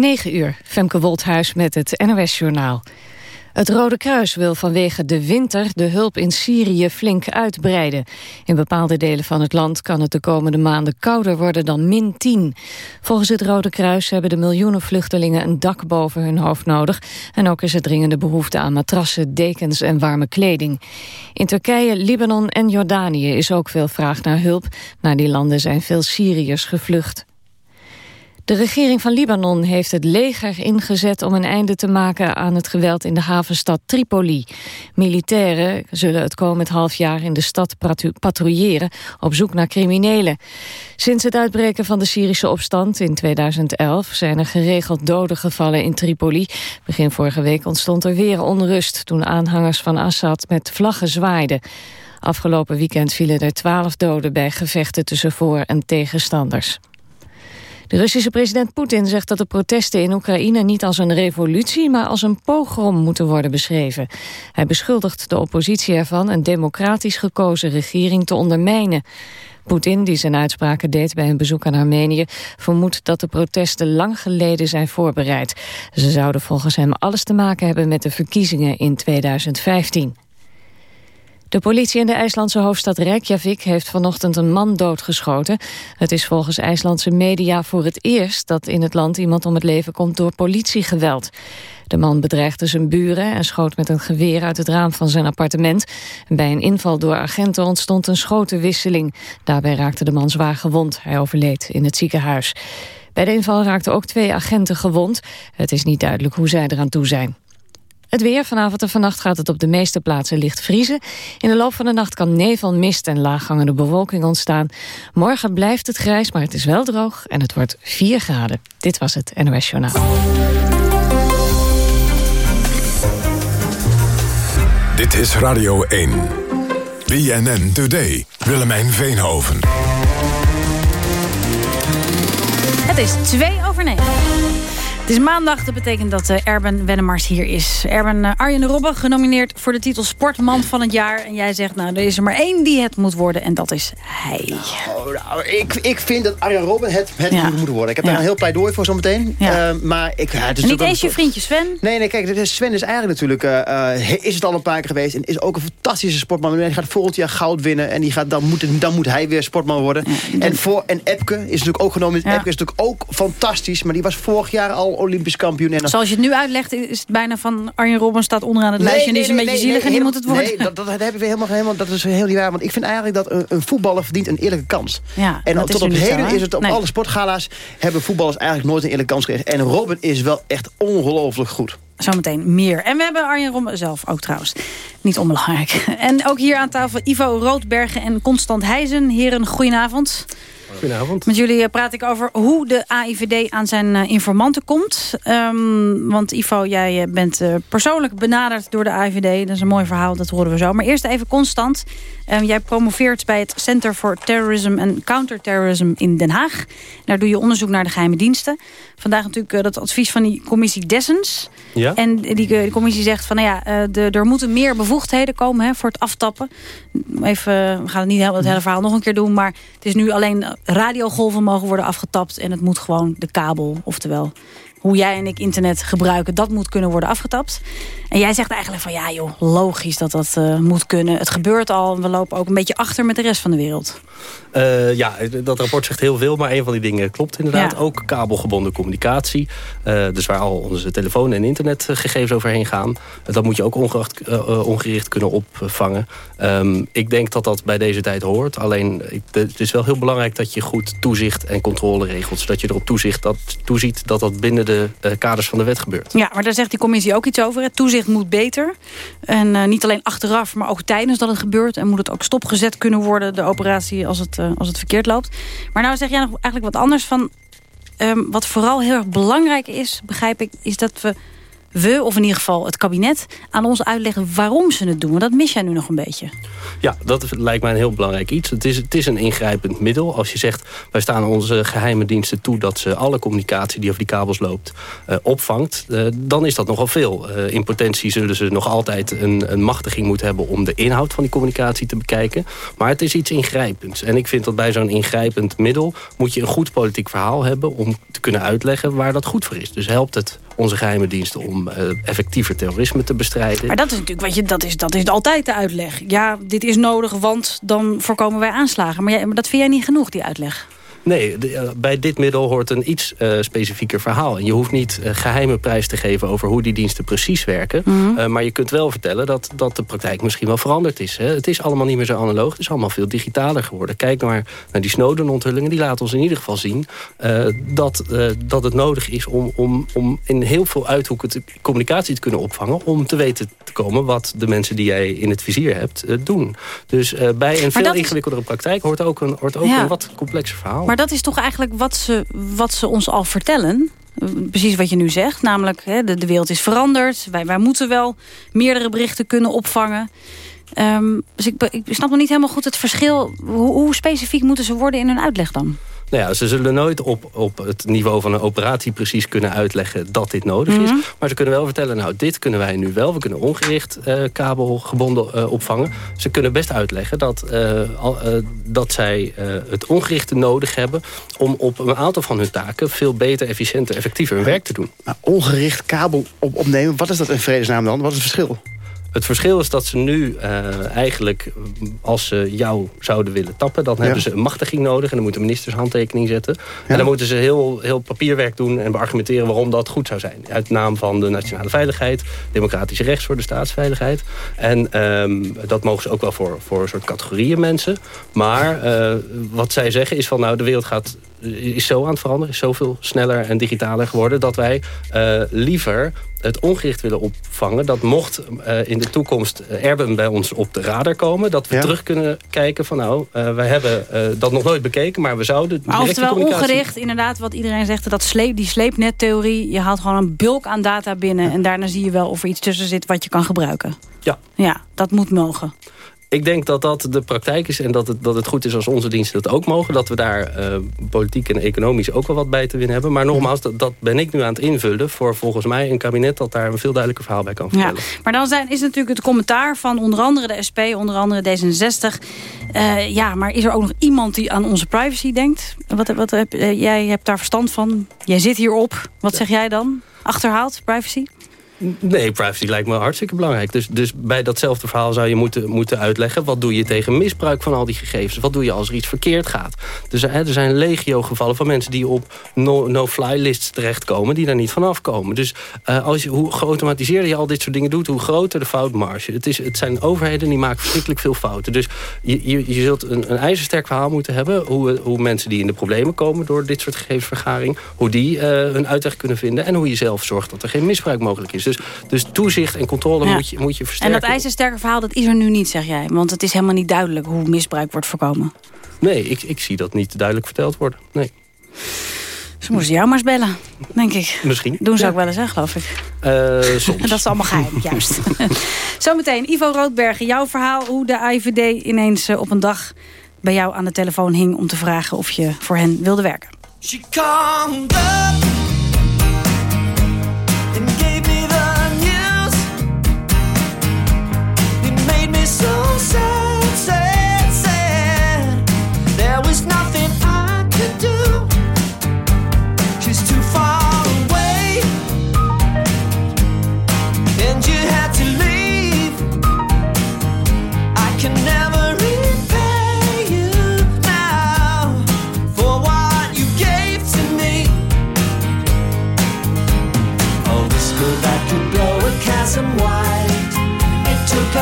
9 uur, Femke Wolthuis met het NOS-journaal. Het Rode Kruis wil vanwege de winter de hulp in Syrië flink uitbreiden. In bepaalde delen van het land kan het de komende maanden kouder worden dan min 10. Volgens het Rode Kruis hebben de miljoenen vluchtelingen een dak boven hun hoofd nodig. En ook is er dringende behoefte aan matrassen, dekens en warme kleding. In Turkije, Libanon en Jordanië is ook veel vraag naar hulp. Naar die landen zijn veel Syriërs gevlucht. De regering van Libanon heeft het leger ingezet om een einde te maken aan het geweld in de havenstad Tripoli. Militairen zullen het komend half jaar in de stad patrouilleren op zoek naar criminelen. Sinds het uitbreken van de Syrische opstand in 2011 zijn er geregeld doden gevallen in Tripoli. Begin vorige week ontstond er weer onrust toen aanhangers van Assad met vlaggen zwaaiden. Afgelopen weekend vielen er twaalf doden bij gevechten tussen voor- en tegenstanders. De Russische president Poetin zegt dat de protesten in Oekraïne niet als een revolutie, maar als een pogrom moeten worden beschreven. Hij beschuldigt de oppositie ervan een democratisch gekozen regering te ondermijnen. Poetin, die zijn uitspraken deed bij een bezoek aan Armenië... vermoedt dat de protesten lang geleden zijn voorbereid. Ze zouden volgens hem alles te maken hebben met de verkiezingen in 2015. De politie in de IJslandse hoofdstad Reykjavik heeft vanochtend een man doodgeschoten. Het is volgens IJslandse media voor het eerst dat in het land iemand om het leven komt door politiegeweld. De man bedreigde zijn buren en schoot met een geweer uit het raam van zijn appartement. Bij een inval door agenten ontstond een schotenwisseling. Daarbij raakte de man zwaar gewond. Hij overleed in het ziekenhuis. Bij de inval raakten ook twee agenten gewond. Het is niet duidelijk hoe zij eraan toe zijn. Het weer. Vanavond en vannacht gaat het op de meeste plaatsen licht vriezen. In de loop van de nacht kan nevel, mist en laaghangende bewolking ontstaan. Morgen blijft het grijs, maar het is wel droog en het wordt 4 graden. Dit was het NOS Journaal. Dit is Radio 1. BNN Today. Willemijn Veenhoven. Het is 2 over 9. Het is maandag, dat betekent dat uh, Erben Wennemars hier is. Erben uh, Arjen Robben, genomineerd voor de titel Sportman van het jaar. En jij zegt, nou, er is er maar één die het moet worden en dat is hij. Oh, nou, ik, ik vind dat Arjen Robben het, het moet worden. Ik heb daar een heel pleidooi voor zometeen. Ja. Uh, maar ik, het is niet eens je vriendje Sven? Nee, nee, kijk, Sven is eigenlijk natuurlijk... is het al een paar keer geweest en is ook een fantastische sportman. Hij gaat volgend jaar goud winnen en die gaat, dan, moet, dan moet hij weer sportman worden. en, voor, en Epke is natuurlijk ook genomen. Epke is natuurlijk ook fantastisch, maar die was vorig jaar al Olympisch kampioen. En Zoals je het nu uitlegt, is het bijna van Arjen Robben staat onderaan het lijstje... en die is een beetje zielig en die moet het worden. Nee, dat, dat, heb ik weer helemaal, helemaal, dat is heel niet waar. Want ik vind eigenlijk dat een, een voetballer verdient een eerlijke kans. Ja, en tot op heden is het op alle sportgala's... hebben voetballers eigenlijk nooit een eerlijke kans gekregen. En Robben is wel echt ongelooflijk goed. Zometeen meer. En we hebben Arjen Robben zelf ook trouwens. Niet onbelangrijk. En ook hier aan tafel Ivo Roodbergen en Constant Heijzen. Heren, goedenavond. Goedenavond. Met jullie eh, praat ik over hoe de AIVD aan zijn eh, informanten komt. Um, want Ivo, jij eh, bent persoonlijk benaderd door de AIVD. Dat is een mooi verhaal, dat horen we zo. Maar eerst even constant. Um, jij promoveert bij het Center for Terrorism and Counterterrorism in Den Haag. Daar doe je onderzoek naar de geheime diensten. Vandaag natuurlijk dat advies van die commissie Dessens. Ja? En die, die commissie zegt van, nou ja, de, er moeten meer bevoegdheden komen hè, voor het aftappen. Even, we gaan het niet het hele verhaal nog een keer doen. Maar het is nu alleen radiogolven mogen worden afgetapt. En het moet gewoon de kabel, oftewel hoe jij en ik internet gebruiken, dat moet kunnen worden afgetapt. En jij zegt eigenlijk van ja joh, logisch dat dat uh, moet kunnen. Het gebeurt al we lopen ook een beetje achter met de rest van de wereld. Uh, ja, dat rapport zegt heel veel, maar een van die dingen klopt inderdaad. Ook kabelgebonden communicatie. Uh, dus waar al onze telefoon- en internetgegevens overheen gaan. dat moet je ook ongeacht, ongericht kunnen opvangen. Um, ik denk dat dat bij deze tijd hoort. Alleen ik, het is wel heel belangrijk dat je goed toezicht en controle regelt. Zodat je erop toezicht dat, toeziet dat dat binnen de kaders van de wet gebeurt. Ja, maar daar zegt die commissie ook iets over. Het toezicht moet beter. En niet alleen achteraf, maar ook tijdens dat het gebeurt. En moet het ook stopgezet kunnen worden, de operatie, als het, uh, als het verkeerd loopt. Maar nou zeg jij nog eigenlijk wat anders van... Um, wat vooral heel erg belangrijk is, begrijp ik, is dat we we, of in ieder geval het kabinet... aan ons uitleggen waarom ze het doen. Want dat mis jij nu nog een beetje. Ja, dat lijkt mij een heel belangrijk iets. Het is, het is een ingrijpend middel. Als je zegt, wij staan onze geheime diensten toe... dat ze alle communicatie die over die kabels loopt uh, opvangt... Uh, dan is dat nogal veel. Uh, in potentie zullen ze nog altijd een, een machtiging moeten hebben... om de inhoud van die communicatie te bekijken. Maar het is iets ingrijpends. En ik vind dat bij zo'n ingrijpend middel... moet je een goed politiek verhaal hebben... om te kunnen uitleggen waar dat goed voor is. Dus helpt het onze geheime diensten om effectiever terrorisme te bestrijden. Maar dat is natuurlijk wat je, dat is, dat is altijd de uitleg. Ja, dit is nodig, want dan voorkomen wij aanslagen. Maar, jij, maar dat vind jij niet genoeg, die uitleg? Nee, eh, bij dit middel hoort een iets uh, specifieker verhaal. En je hoeft niet uh, geheime prijs te geven over hoe die diensten precies werken. Mm -hmm. maar je kunt wel vertellen dat, dat de praktijk misschien wel veranderd is. Hè. Het is allemaal niet meer zo analoog. Het is allemaal veel digitaler geworden. Kijk maar naar die Snowden-onthullingen. Die laten ons in ieder geval zien dat, dat het nodig is om, om, om in heel veel uithoeken te, communicatie te kunnen opvangen. Om te weten te komen wat de mensen die jij in het vizier hebt doen. Dus bij een veel ingewikkeldere praktijk hoort ook een, hoort ook ja. een wat complexer verhaal. Maar dat is toch eigenlijk wat ze, wat ze ons al vertellen? Precies wat je nu zegt, namelijk hè, de, de wereld is veranderd. Wij, wij moeten wel meerdere berichten kunnen opvangen. Um, dus ik, ik snap nog niet helemaal goed het verschil. Hoe, hoe specifiek moeten ze worden in hun uitleg dan? Nou ja, ze zullen nooit op, op het niveau van een operatie precies kunnen uitleggen dat dit nodig is. Mm -hmm. Maar ze kunnen wel vertellen, nou dit kunnen wij nu wel. We kunnen ongericht uh, kabelgebonden uh, opvangen. Ze kunnen best uitleggen dat, uh, al, dat zij het ongerichte nodig hebben... om op een aantal van hun taken veel beter, efficiënter, effectiever hun werk te doen. Maar ongericht kabel op opnemen, wat is dat in vredesnaam dan? Wat is het verschil? Het verschil is dat ze nu uh, eigenlijk, als ze jou zouden willen tappen... dan ja. hebben ze een machtiging nodig en dan moeten ministers handtekening zetten. Ja. En dan moeten ze heel, heel papierwerk doen en beargumenteren waarom dat goed zou zijn. Uit naam van de nationale veiligheid, democratische rechtsorde, staatsveiligheid. En um, dat mogen ze ook wel voor, voor een soort categorieën mensen. Maar uh, wat zij zeggen is van nou de wereld gaat is zo aan het veranderen, is zoveel sneller en digitaler geworden... dat wij uh, liever het ongericht willen opvangen. Dat mocht uh, in de toekomst uh, Erben bij ons op de radar komen... dat we ja. terug kunnen kijken van nou, uh, wij hebben dat nog nooit bekeken... maar we zouden maar Oftewel ongericht, inderdaad, wat iedereen zegt... Dat sleep, die sleepnettheorie, je haalt gewoon een bulk aan data binnen... Ja. en daarna zie je wel of er iets tussen zit wat je kan gebruiken. Ja. Ja, dat moet mogen. Ik denk dat dat de praktijk is en dat het, dat het goed is als onze diensten dat ook mogen. Dat we daar uh, politiek en economisch ook wel wat bij te winnen hebben. Maar nogmaals, dat, dat, ben ik nu aan het invullen voor volgens mij een kabinet dat daar een veel duidelijker verhaal bij kan vertellen. Ja, maar dan zijn, is natuurlijk het commentaar van onder andere de SP, onder andere D66. Uh, ja, maar is er ook nog iemand die aan onze privacy denkt? Wat, wat, heb, uh, jij hebt daar verstand van. Jij zit hierop. Wat zeg jij dan? Achterhaald, privacy? Nee, privacy lijkt me hartstikke belangrijk. Dus, dus bij datzelfde verhaal zou je moeten, moeten uitleggen... wat doe je tegen misbruik van al die gegevens? Wat doe je als er iets verkeerd gaat? Dus er zijn legio gevallen van mensen die op no-fly no lists terechtkomen... die daar niet vanaf komen. Dus uh, als je, hoe geautomatiseerder je al dit soort dingen doet... hoe groter de foutmarge. Het, is, het zijn overheden die maken verschrikkelijk veel fouten. Dus je, je, zult een, een ijzersterk verhaal moeten hebben... Hoe, hoe mensen die in de problemen komen door dit soort gegevensvergaring... hoe die uh, hun uitweg kunnen vinden... en hoe je zelf zorgt dat er geen misbruik mogelijk is. Dus, dus toezicht en controle ja. moet, je, moet je versterken. En dat ijzersterke verhaal, dat is er nu niet, zeg jij. Want het is helemaal niet duidelijk hoe misbruik wordt voorkomen. Nee, ik, ik zie dat niet duidelijk verteld worden. Nee. Ze moesten jou maar eens bellen, denk ik. Misschien. Doen ze ja. ook wel eens, hè, geloof ik. Uh, soms. dat is allemaal geheim, juist. Zometeen, Ivo Roodbergen, jouw verhaal... hoe de AIVD ineens uh, op een dag bij jou aan de telefoon hing... om te vragen of je voor hen wilde werken. She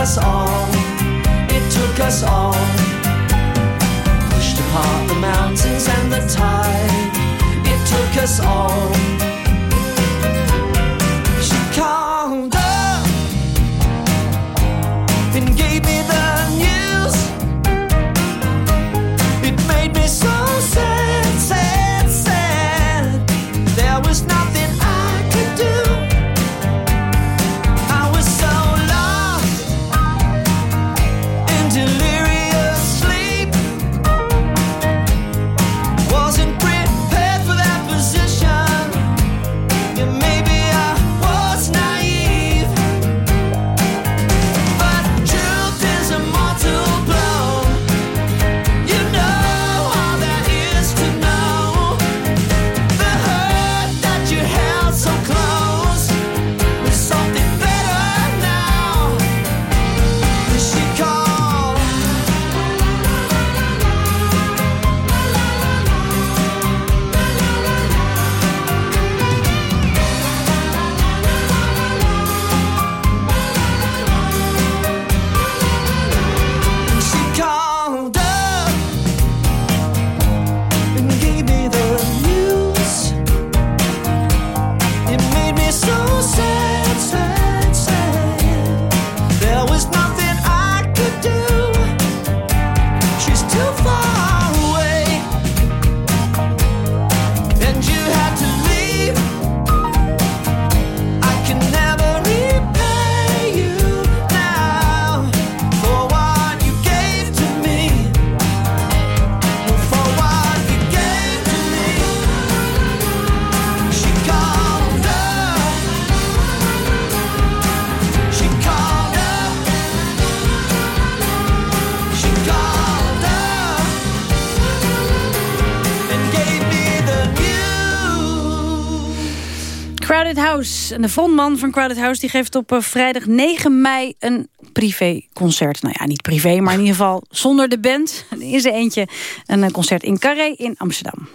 us all, it took us all. Pushed apart the mountains and the tide, it took us all. Crowded House. En de frontman van Crowded House die geeft op vrijdag 9 mei een privéconcert. Nou ja, niet privé, maar in ieder geval zonder de band. In zijn eentje een concert in Carré in Amsterdam.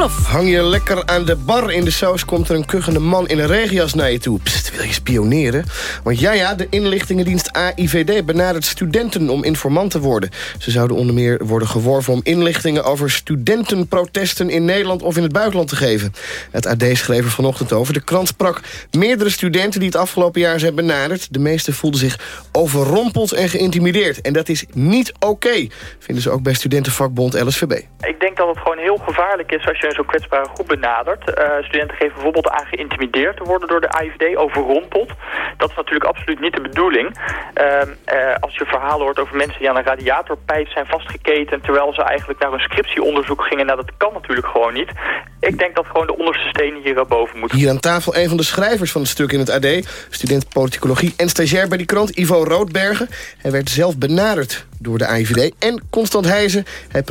Hang je lekker aan de bar in de saus... komt er een kuchende man in een regenjas naar je toe. Pst, wil je spioneren? Want ja, ja, de inlichtingendienst AIVD benadert studenten om informant te worden. Ze zouden onder meer worden geworven om inlichtingen... over studentenprotesten in Nederland of in het buitenland te geven. Het AD schreef er vanochtend over. De krant sprak meerdere studenten die het afgelopen jaar zijn benaderd. De meesten voelden zich overrompeld en geïntimideerd. En dat is niet oké, vinden ze ook bij studentenvakbond LSVB. Ik denk dat het gewoon heel gevaarlijk is... als je zo'n kwetsbare groep benadert. Uh, studenten geven bijvoorbeeld aan geïntimideerd te worden door de AIVD, overrompeld. Dat is natuurlijk absoluut niet de bedoeling. Uh, uh, als je verhalen hoort over mensen die aan een radiatorpijp zijn vastgeketen... terwijl ze eigenlijk naar een scriptieonderzoek gingen, nou dat kan natuurlijk gewoon niet. Ik denk dat gewoon de onderste stenen hier boven moeten. Hier aan tafel een van de schrijvers van het stuk in het AD... student politicologie en stagiair bij die krant, Ivo Roodbergen. Hij werd zelf benaderd door de AIVD. En Constant Heijzen, hij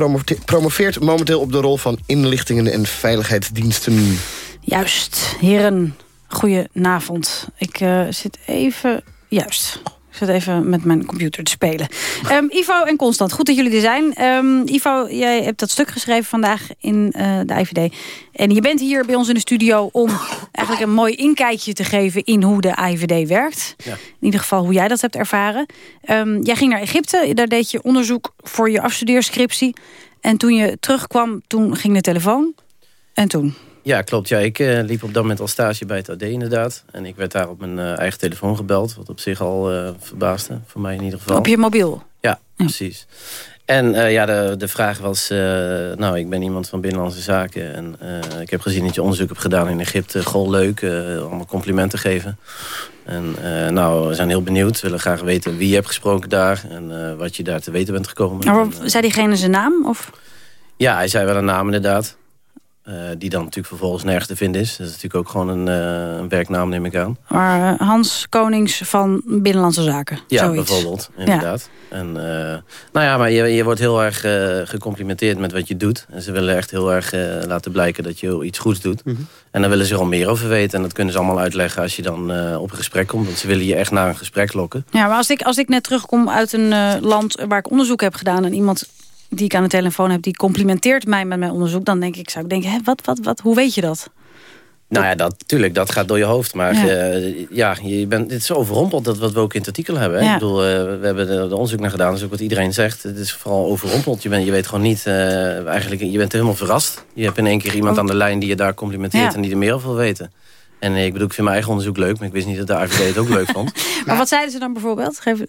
promoveert momenteel op de rol van inlichtingen en veiligheidsdiensten. Juist, heren, goedenavond. Ik uh, zit even... Juist. Ik zit even met mijn computer te spelen. Um, Ivo en Constant, goed dat jullie er zijn. Um, Ivo, jij hebt dat stuk geschreven vandaag in uh, de IVD. En je bent hier bij ons in de studio om eigenlijk een mooi inkijkje te geven... in hoe de IVD werkt. Ja. In ieder geval hoe jij dat hebt ervaren. Um, jij ging naar Egypte, daar deed je onderzoek voor je afstudeerscriptie. En toen je terugkwam, toen ging de telefoon. En toen? Ja, klopt. Ja, ik uh, liep op dat moment al stage bij het AD inderdaad. En ik werd daar op mijn uh, eigen telefoon gebeld. Wat op zich al uh, verbaasde, voor mij in ieder geval. Op je mobiel? Ja, ja. precies. En ja, de, de vraag was... nou, ik ben iemand van Binnenlandse Zaken. En ik heb gezien dat je onderzoek hebt gedaan in Egypte. Goh, leuk. allemaal complimenten geven. En nou, we zijn heel benieuwd. We willen graag weten wie je hebt gesproken daar. En wat je daar te weten bent gekomen. Maar zei diegene zijn naam? Of? Ja, hij zei wel een naam inderdaad. Uh, die dan natuurlijk vervolgens nergens te vinden is. Dat is natuurlijk ook gewoon een, uh, een werknaam, neem ik aan. Maar uh, Hans Konings van Binnenlandse Zaken, Ja, zoiets. bijvoorbeeld, inderdaad. Ja. En, nou ja, maar je, je wordt heel erg gecomplimenteerd met wat je doet. En ze willen echt heel erg laten blijken dat je iets goeds doet. Mm -hmm. En dan willen ze er al meer over weten. En dat kunnen ze allemaal uitleggen als je dan op een gesprek komt. Want ze willen je echt naar een gesprek lokken. Ja, maar als ik, als ik net terugkom uit een land waar ik onderzoek heb gedaan... en iemand die ik aan de telefoon heb, die complimenteert mij met mijn onderzoek... dan denk ik, zou ik denken, hè, wat, wat, wat, hoe weet je dat? Nou ja, dat, tuurlijk, dat gaat door je hoofd. Maar ja, uh, ja je bent, dit is overrompeld, dat wat we ook in het artikel hebben. Hè? Ja. Ik bedoel, uh, we hebben er onderzoek naar gedaan, dat is ook wat iedereen zegt. Het is vooral overrompeld. Je, bent, je weet gewoon niet, uh, eigenlijk, je bent helemaal verrast. Je hebt in één keer iemand aan de lijn die je daar complimenteert... Ja. en die er meer over wil weten. En ik bedoel, ik vind mijn eigen onderzoek leuk... maar ik wist niet dat de AVD het ook leuk vond. maar wat zeiden ze dan bijvoorbeeld? Geef...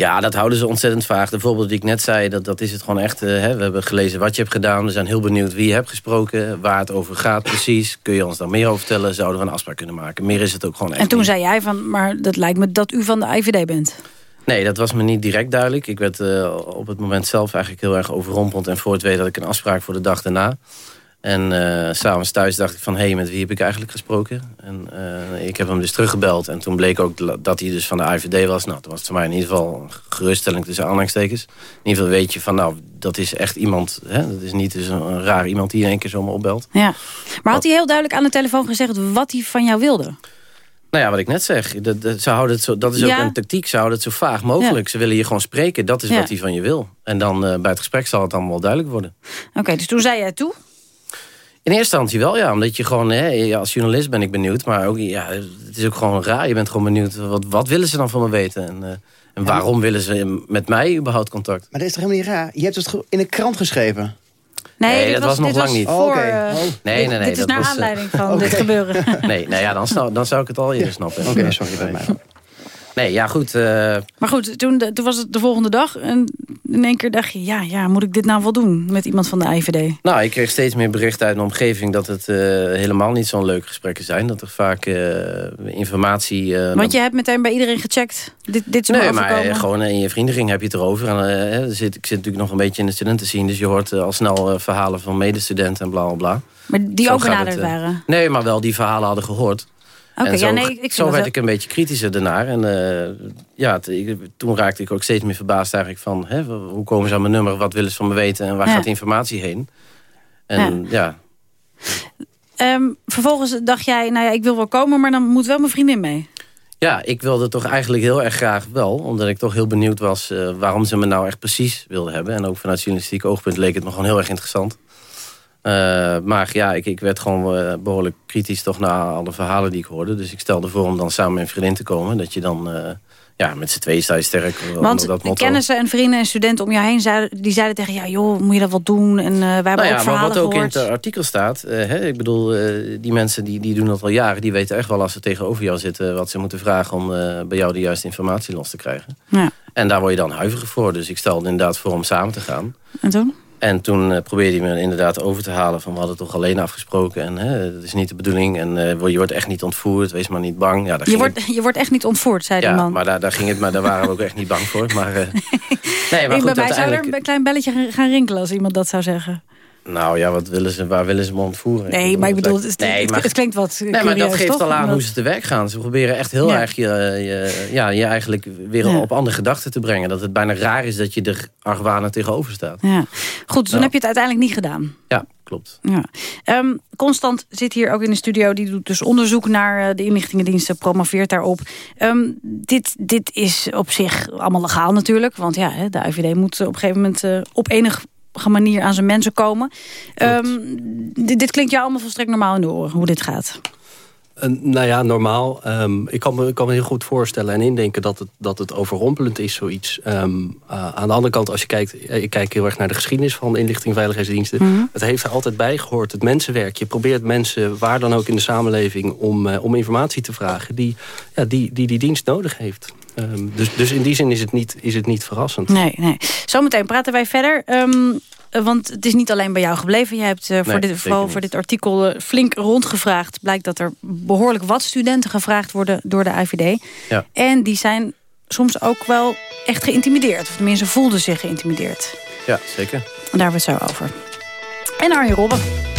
Ja, dat houden ze ontzettend vaag. De voorbeeld die ik net zei, dat, dat is het gewoon echt. Uh, hè, we hebben gelezen wat je hebt gedaan. We zijn heel benieuwd wie je hebt gesproken. Waar het over gaat precies. Kun je ons daar meer over vertellen? Zouden we een afspraak kunnen maken? Meer is het ook gewoon echt En toen niet. zei jij van, maar dat lijkt me dat u van de IVD bent. Nee, dat was me niet direct duidelijk. Ik werd uh, op het moment zelf eigenlijk heel erg overrompeld. En voor het weten had ik een afspraak voor de dag daarna. En uh, s'avonds thuis dacht ik van, hé, hey, met wie heb ik eigenlijk gesproken? En uh, ik heb hem dus teruggebeld. En toen bleek ook dat hij dus van de IVD was. Nou, dat was voor mij in ieder geval een geruststelling tussen aanhalingstekens. In ieder geval weet je van, nou, dat is echt iemand... Hè, dat is niet dus een, een raar iemand die in één keer zomaar opbelt. Ja. Maar had hij heel duidelijk aan de telefoon gezegd wat hij van jou wilde? Nou ja, wat ik net zeg. Dat, dat, ze houden het zo, dat is ook een tactiek. Ze houden het zo vaag mogelijk. Ja. Ze willen je gewoon spreken. Dat is ja. wat hij van je wil. En dan uh, bij het gesprek zal het allemaal duidelijk worden. Oké, okay, dus toen zei jij toe? In eerste instantie wel, ja. Omdat je gewoon, hè, als journalist ben ik benieuwd. Maar ook, ja, het is ook gewoon raar. Je bent gewoon benieuwd, wat, wat willen ze dan van me weten? En, uh, en waarom ja, willen ze met mij überhaupt contact? Maar dat is toch helemaal niet raar? Je hebt het in een krant geschreven. Nee, nee dat was, was nog lang was niet. Voor, oh, okay. uh, nee, nee, nee, dit is naar was, aanleiding van okay. dit gebeuren. nee, nou ja, dan, dan zou ik het al eerder snappen. Oké, okay, sorry bij mij. Nee, ja, goed. Uh... Maar goed, toen, toen was het de volgende dag. En in één keer dacht je, ja, ja, moet ik dit nou wel doen met iemand van de IVD? Nou, ik kreeg steeds meer berichten uit mijn omgeving... dat het uh, helemaal niet zo'n leuke gesprekken zijn. Dat er vaak uh, informatie... Want je hebt meteen bij iedereen gecheckt? Dit, dit is nee, maar gewoon in je vriendenring heb je het erover. En, zit, ik zit natuurlijk nog een beetje in de studentenscene... dus je hoort al snel verhalen van medestudenten en bla bla bla. Maar die zo ook benaderd het, waren? Nee, maar wel die verhalen hadden gehoord. Okay, zo, ja, nee, ik zo werd ik een beetje kritischer daarnaar. En uh, ja, toen raakte ik ook steeds meer verbaasd eigenlijk van... Hè, hoe komen ze aan mijn nummer, wat willen ze van me weten... en waar ja. gaat de informatie heen? En ja... Ehm, vervolgens dacht jij, nou ja, ik wil wel komen, maar dan moet wel mijn vriendin mee. Ja, ik wilde toch eigenlijk heel erg graag wel. Omdat ik toch heel benieuwd was uh, waarom ze me nou echt precies wilden hebben. En ook vanuit journalistiek oogpunt leek het me gewoon heel erg interessant. Uh, maar ja, ik, ik werd gewoon uh, behoorlijk kritisch toch na alle verhalen die ik hoorde. Dus ik stelde voor om dan samen met een vriendin te komen. Dat je dan ja, met z'n tweeën sta je sterk. Want dat kennissen en vrienden en studenten om jou heen... Zeiden, die zeiden tegen ja, joh, moet je dat wel doen? En wij hebben nou ja, ook verhalen maar wat ook in het artikel staat... Hè, ik bedoel, die mensen die, die doen dat al jaren... die weten echt wel als ze tegenover jou zitten... wat ze moeten vragen om bij jou de juiste informatie los te krijgen. Ja. En daar word je dan huiverig voor. Dus ik stelde inderdaad voor om samen te gaan. En toen? En toen uh, probeerde hij me inderdaad over te halen van we hadden toch alleen afgesproken en hè, dat is niet de bedoeling en uh, je wordt echt niet ontvoerd, wees maar niet bang. Ja, je, wordt, je wordt echt niet ontvoerd, zei ja, de man. maar daar, daar ging het, maar daar waren we ook echt niet bang voor. Maar, uh, nee, maar goed, bij mij zou er een klein belletje gaan rinkelen als iemand dat zou zeggen. Nou ja, wat willen ze, waar willen ze me ontvoeren? Nee, maar ik bedoel, het, nee, maar, het klinkt wat Nee, maar dat geeft al aan hoe ze te werk gaan. Ze proberen echt heel erg je, je, ja, je eigenlijk weer op andere gedachten te brengen. Dat het bijna raar is dat je er argwanend tegenover staat. Ja. Goed, dus dan heb je het uiteindelijk niet gedaan. Ja, klopt. Ja. Um, Constant zit hier ook in de studio. Die doet dus onderzoek naar uh, de inlichtingendiensten. Promoveert daarop. Um, dit, dit is op zich allemaal legaal natuurlijk. Want ja, de IVD moet op een gegeven moment uh, op enig manier aan zijn mensen komen. Um, dit, klinkt jou allemaal volstrekt normaal in de oren, hoe dit gaat. Uh, nou ja, normaal. Um, ik kan me, kan me heel goed voorstellen en indenken dat het, dat het overrompelend is, zoiets. Um, uh, aan de andere kant, als je kijkt, ik kijk heel erg naar de geschiedenis van inlichting en veiligheidsdiensten. Mm -hmm. Het heeft er altijd bij gehoord, het mensenwerk. Je probeert mensen, waar dan ook in de samenleving, om, uh, om informatie te vragen die, ja, die, die die dienst nodig heeft. Um, dus, dus in die zin is het niet, is het niet verrassend. Nee, nee. Zometeen praten wij verder. Um, want het is niet alleen bij jou gebleven. Je hebt uh, voor nee, dit, vooral voor dit artikel uh, flink rondgevraagd. Blijkt dat er behoorlijk wat studenten gevraagd worden door de IVD. Ja. En die zijn soms ook wel echt geïntimideerd. Of tenminste voelden zich geïntimideerd. Ja, zeker. Daar hebben we het zo over. En Arjen Robben.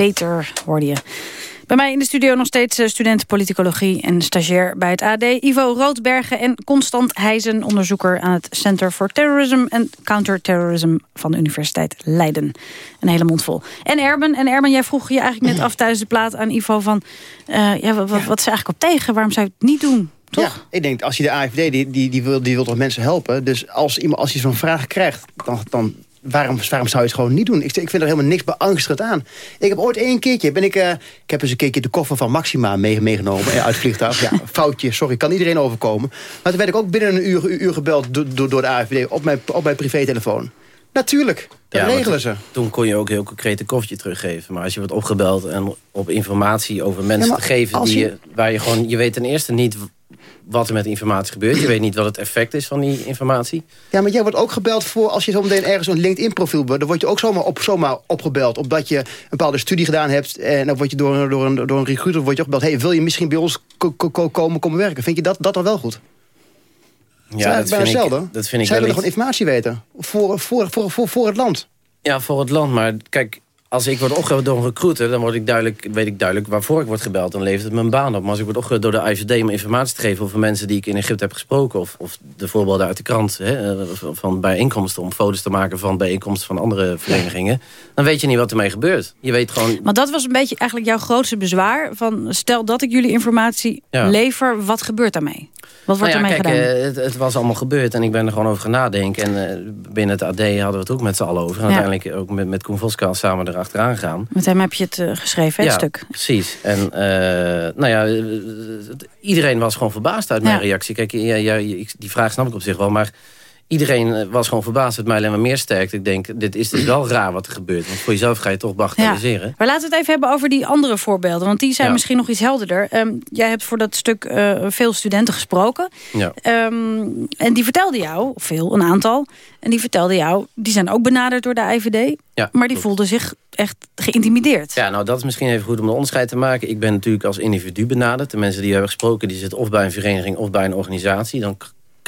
Beter hoorde je. Bij mij in de studio nog steeds eh, student politicologie en stagiair bij het AD. Ivo Roodbergen en Constant Heijzen, onderzoeker aan het Center for Terrorism en Counterterrorism van de Universiteit Leiden. Een hele mond vol. En Erben, en Erben, jij vroeg je eigenlijk net af tijdens de plaat aan Ivo van, uh, ja, wat, wat, is eigenlijk op tegen? Waarom zou je het niet doen? Toch? Ja, ik denk, als je de AFD, die, die, die, wil, die wil toch mensen helpen. Dus als, iemand, als je zo'n vraag krijgt, dan, dan waarom, waarom zou je het gewoon niet doen? Ik, ik vind er helemaal niks beangstigend aan. Ik heb ooit één keertje, ben ik, uh, ik heb eens een keertje de koffer van Maxima mee, meegenomen uit het vliegtuig. Ja, foutje, sorry, kan iedereen overkomen. Maar toen werd ik ook binnen een uur, uur gebeld door, door de AFD op mijn, op mijn privételefoon. Natuurlijk, dat regelen ze. Toen kon je ook heel concreet een koffertje teruggeven. Maar als je wordt opgebeld en op informatie over mensen te geven... Die je, waar je gewoon, je weet ten eerste niet wat er met informatie gebeurt. Je weet niet wat het effect is van die informatie. Ja, maar jij wordt ook gebeld voor... als je zo meteen ergens een LinkedIn-profiel... dan word je ook zomaar, op, zomaar opgebeld... omdat je een bepaalde studie gedaan hebt... en dan word je door, door, een, door een recruiter word je opgebeld... hey, wil je misschien bij ons komen, komen werken? Vind je dat, dat dan wel goed? Ja, dat, vind ik, dat vind ik Zij willen gewoon informatie weten. Voor, voor, voor, voor, voor het land. Ja, voor het land. Maar kijk, als ik word opgebeld door een recruiter, dan word ik duidelijk, weet ik duidelijk waarvoor ik word gebeld. Dan levert het mijn baan op. Maar als ik word opgebeld door de IVD om informatie te geven over mensen die ik in Egypte heb gesproken. Of, of de voorbeelden uit de krant hè, van bijeenkomsten. Om foto's te maken van bijeenkomsten van andere verenigingen. Dan weet je niet wat ermee gebeurt. Je weet gewoon... Maar dat was een beetje eigenlijk jouw grootste bezwaar. Van stel dat ik jullie informatie lever, wat gebeurt daarmee? Wat wordt nou ja, ermee kijk, gedaan? Uh, het, het, was allemaal gebeurd en ik ben er gewoon over gaan nadenken. En uh, binnen het AD hadden we het ook met z'n allen over. En ja. uiteindelijk ook met, met Koen Voska samen erachteraan gaan. Met hem heb je het uh, geschreven, het ja, stuk. precies. En nou ja, iedereen was gewoon verbaasd uit mijn reactie. Kijk, ja, ja, die vraag snap ik op zich wel, maar iedereen eh, was gewoon verbaasd dat mij alleen maar meer sterkt. Ik denk, dit is dus wel raar wat er gebeurt. Want voor jezelf ga je toch bagatelliseren. Ja. Maar laten we het even hebben over die andere voorbeelden. Want die zijn ja. misschien nog iets helderder. Um, jij hebt voor dat stuk uh, veel studenten gesproken. Ja. Um, en die vertelden jou, veel, een aantal... en die vertelden jou, die zijn ook benaderd door de IVD... Ja, maar die voelden zich echt geïntimideerd. Ja, nou dat is misschien even goed om de onderscheid te maken. Ik ben natuurlijk als individu benaderd. De mensen die hebben gesproken, die zitten of bij een vereniging of bij een organisatie. Dan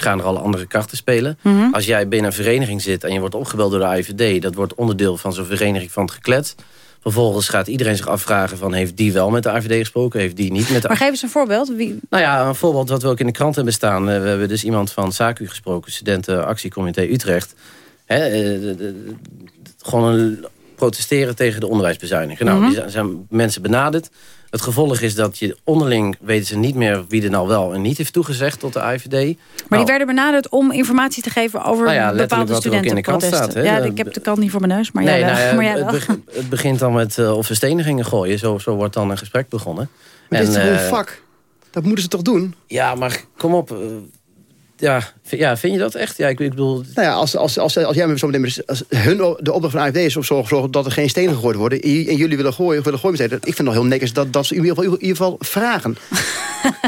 gaan er alle andere krachten spelen. Mm -hmm. Als jij binnen een vereniging zit en je wordt opgebeld door de IVD... dat wordt onderdeel van zo'n vereniging van het geklet. Vervolgens gaat iedereen zich afvragen van... heeft die wel met de IVD gesproken, heeft die niet met de Maar geef eens een voorbeeld. Wie... Nou ja, een voorbeeld wat we ook in de krant hebben staan. We hebben dus iemand van SACU gesproken, studentenactiecomité Utrecht. De, gewoon een protesteren tegen de onderwijsbezuiniging. Nou, mm -hmm. die zijn mensen benaderd. Het gevolg is dat je onderling weten ze niet meer wie er nou wel en niet heeft toegezegd tot de IVD. Maar nou, die werden benaderd om informatie te geven over nou ja, bepaalde studentenprotesten. Ja, ik heb de kant niet voor mijn neus, maar nee, ja, nou ja, maar ja, het, begint, het, begint dan met uh, of verstenigingen gooien. Zo, zo wordt dan een gesprek begonnen. Maar en, dit is toch een vak? Dat moeten ze toch doen? Ja, maar kom op... Uh, ja, ja, vind je dat echt? Ja, ik, bedoel... Nou ja, als, als, als, als jij me zo meteen... Als hun, de opdracht van AFD is om zorgen dat er geen stenen gegooid worden... en jullie willen gooien, willen gooien met Ik vind het nog heel netjes dat, dat ze in ieder geval, in ieder geval vragen.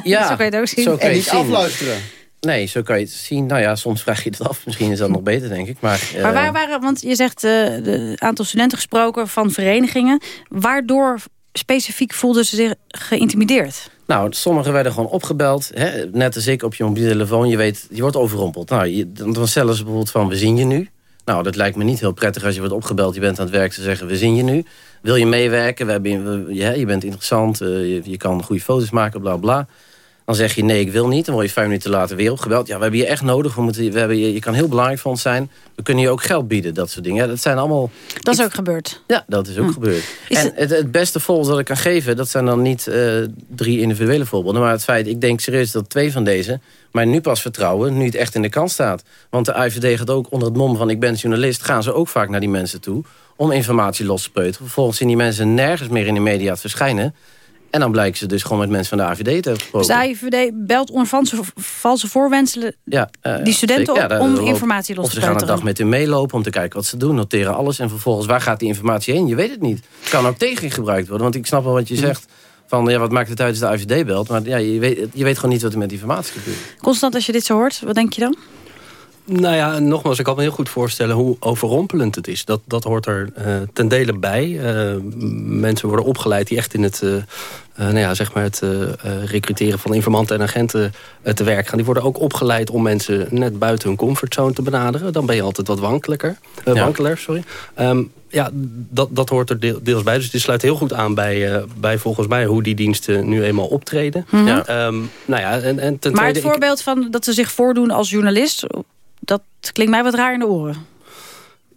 ja, zo kan je het ook zien. Zo kan en niet afluisteren. Nee, zo kan je het zien. Nou ja, soms vraag je het af. Misschien is dat nog beter, denk ik. Maar, maar waar waren, want je zegt uh, een aantal studenten gesproken van verenigingen. Waardoor specifiek voelden ze zich geïntimideerd? Nou, sommigen werden gewoon opgebeld. Hè? Net als ik op je mobiele telefoon. Je weet, je wordt overrompeld. Nou, dan stellen ze bijvoorbeeld van, we zien je nu. Nou, dat lijkt me niet heel prettig als je wordt opgebeld. Je bent aan het werk, ze zeggen, we zien je nu. Wil je meewerken? We hebben, we, je bent interessant. Uh, je, je, kan goede foto's maken, bla bla. Dan zeg je nee, ik wil niet. Dan word je vijf minuten later weer opgebeld. Ja, we hebben je echt nodig. We moeten, we hebben je, je kan heel belangrijk voor ons zijn. We kunnen je ook geld bieden, dat soort dingen. Ja, dat zijn allemaal... Dat is ook gebeurd. Ja, dat is ook hm. gebeurd. Is en het, het, beste voorbeeld dat ik kan geven... dat zijn dan niet uh, drie individuele voorbeelden. Maar het feit, ik denk serieus dat twee van deze... maar nu pas vertrouwen, nu het echt in de kant staat. Want de IVD gaat ook onder het mom van ik ben journalist... gaan ze ook vaak naar die mensen toe om informatie los te peuteren. Vervolgens zien die mensen nergens meer in de media te verschijnen... En dan blijken ze dus gewoon met mensen van de AVD te hebben gesproken. Dus de AVD belt onder valse, valse voorwenselen ja, uh, die studenten ja, op om informatie los te Of ze gaan een dag met hun meelopen om te kijken wat ze doen. Noteren alles en vervolgens waar gaat die informatie heen? Je weet het niet. Het kan ook tegen gebruikt worden. Want ik snap wel wat je zegt. Van ja, wat maakt het uit als de AVD belt? Maar ja, je weet, je weet gewoon niet wat er met die informatie gebeurt. Constant, als je dit zo hoort, wat denk je dan? Nou ja, nogmaals, ik kan me heel goed voorstellen hoe overrompelend het is. Dat, dat hoort er uh, ten dele bij. Uh, mensen worden opgeleid die echt in het uh, nou ja, zeg maar het recruteren van informanten en agenten te werk gaan. Die worden ook opgeleid om mensen net buiten hun comfortzone te benaderen. Dan ben je altijd wat wankelijker, ja. wankeler. Sorry. Ehm, ja, dat, dat hoort er deels bij. Dus dit sluit heel goed aan bij, bij volgens mij hoe die diensten nu eenmaal optreden. Ja. Ehm, nou ja, en, en ten maar het voorbeeld van dat ze zich voordoen als journalist... dat klinkt mij wat raar in de oren.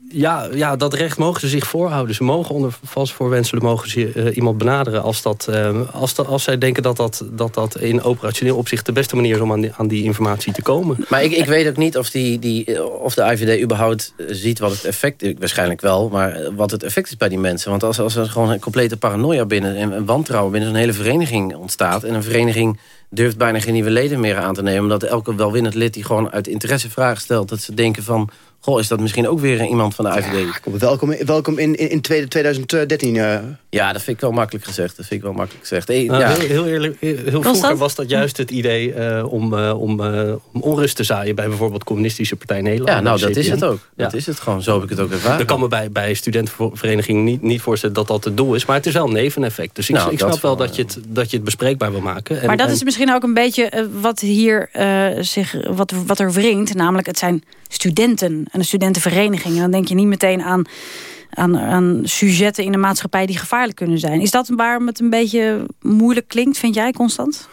Ja, ja, dat recht mogen ze zich voorhouden. Ze mogen onder vast voorwenselen mogen ze, uh, iemand benaderen... Als, dat, uh, als, als zij denken dat dat, dat dat in operationeel opzicht... de beste manier is om aan die, aan die informatie te komen. Maar ik, ik weet ook niet of, die, die, of de IVD überhaupt ziet wat het effect is. Waarschijnlijk wel, maar wat het effect is bij die mensen. Want als, als er gewoon een complete paranoia binnen... en een wantrouwen binnen zo'n hele vereniging ontstaat... en een vereniging durft bijna geen nieuwe leden meer aan te nemen... omdat elke welwinnend lid die gewoon uit interesse vragen stelt... dat ze denken van Goh, is dat misschien ook weer iemand van de IVD? Ja, welkom, welkom in, in, in 2013. Uh. Ja, dat vind ik wel makkelijk gezegd. Dat vind ik wel makkelijk gezegd. Hey, nou, ja. heel, heel, eerlijk, heel vroeger was dat juist het idee uh, om, uh, om, om onrust te zaaien... bij bijvoorbeeld Communistische Partij Nederland. Ja, nou, dat is het ook. Ja. Dat is het gewoon. Zo heb ik het ook ervaren. Dat kan me bij, bij studentenverenigingen niet, niet voorstellen dat dat het doel is. Maar het is wel een neveneffect. Dus ik, nou, ik snap wel dat je, het, dat je het bespreekbaar wil maken. En, maar dat is misschien ook een beetje wat hier zich, wat, wat er wringt. Namelijk, het zijn studenten en een studentenvereniging. En dan denk je niet meteen aan, aan, aan sujetten in de maatschappij die gevaarlijk kunnen zijn. Is dat waarom het een beetje moeilijk klinkt, vind jij, Constant?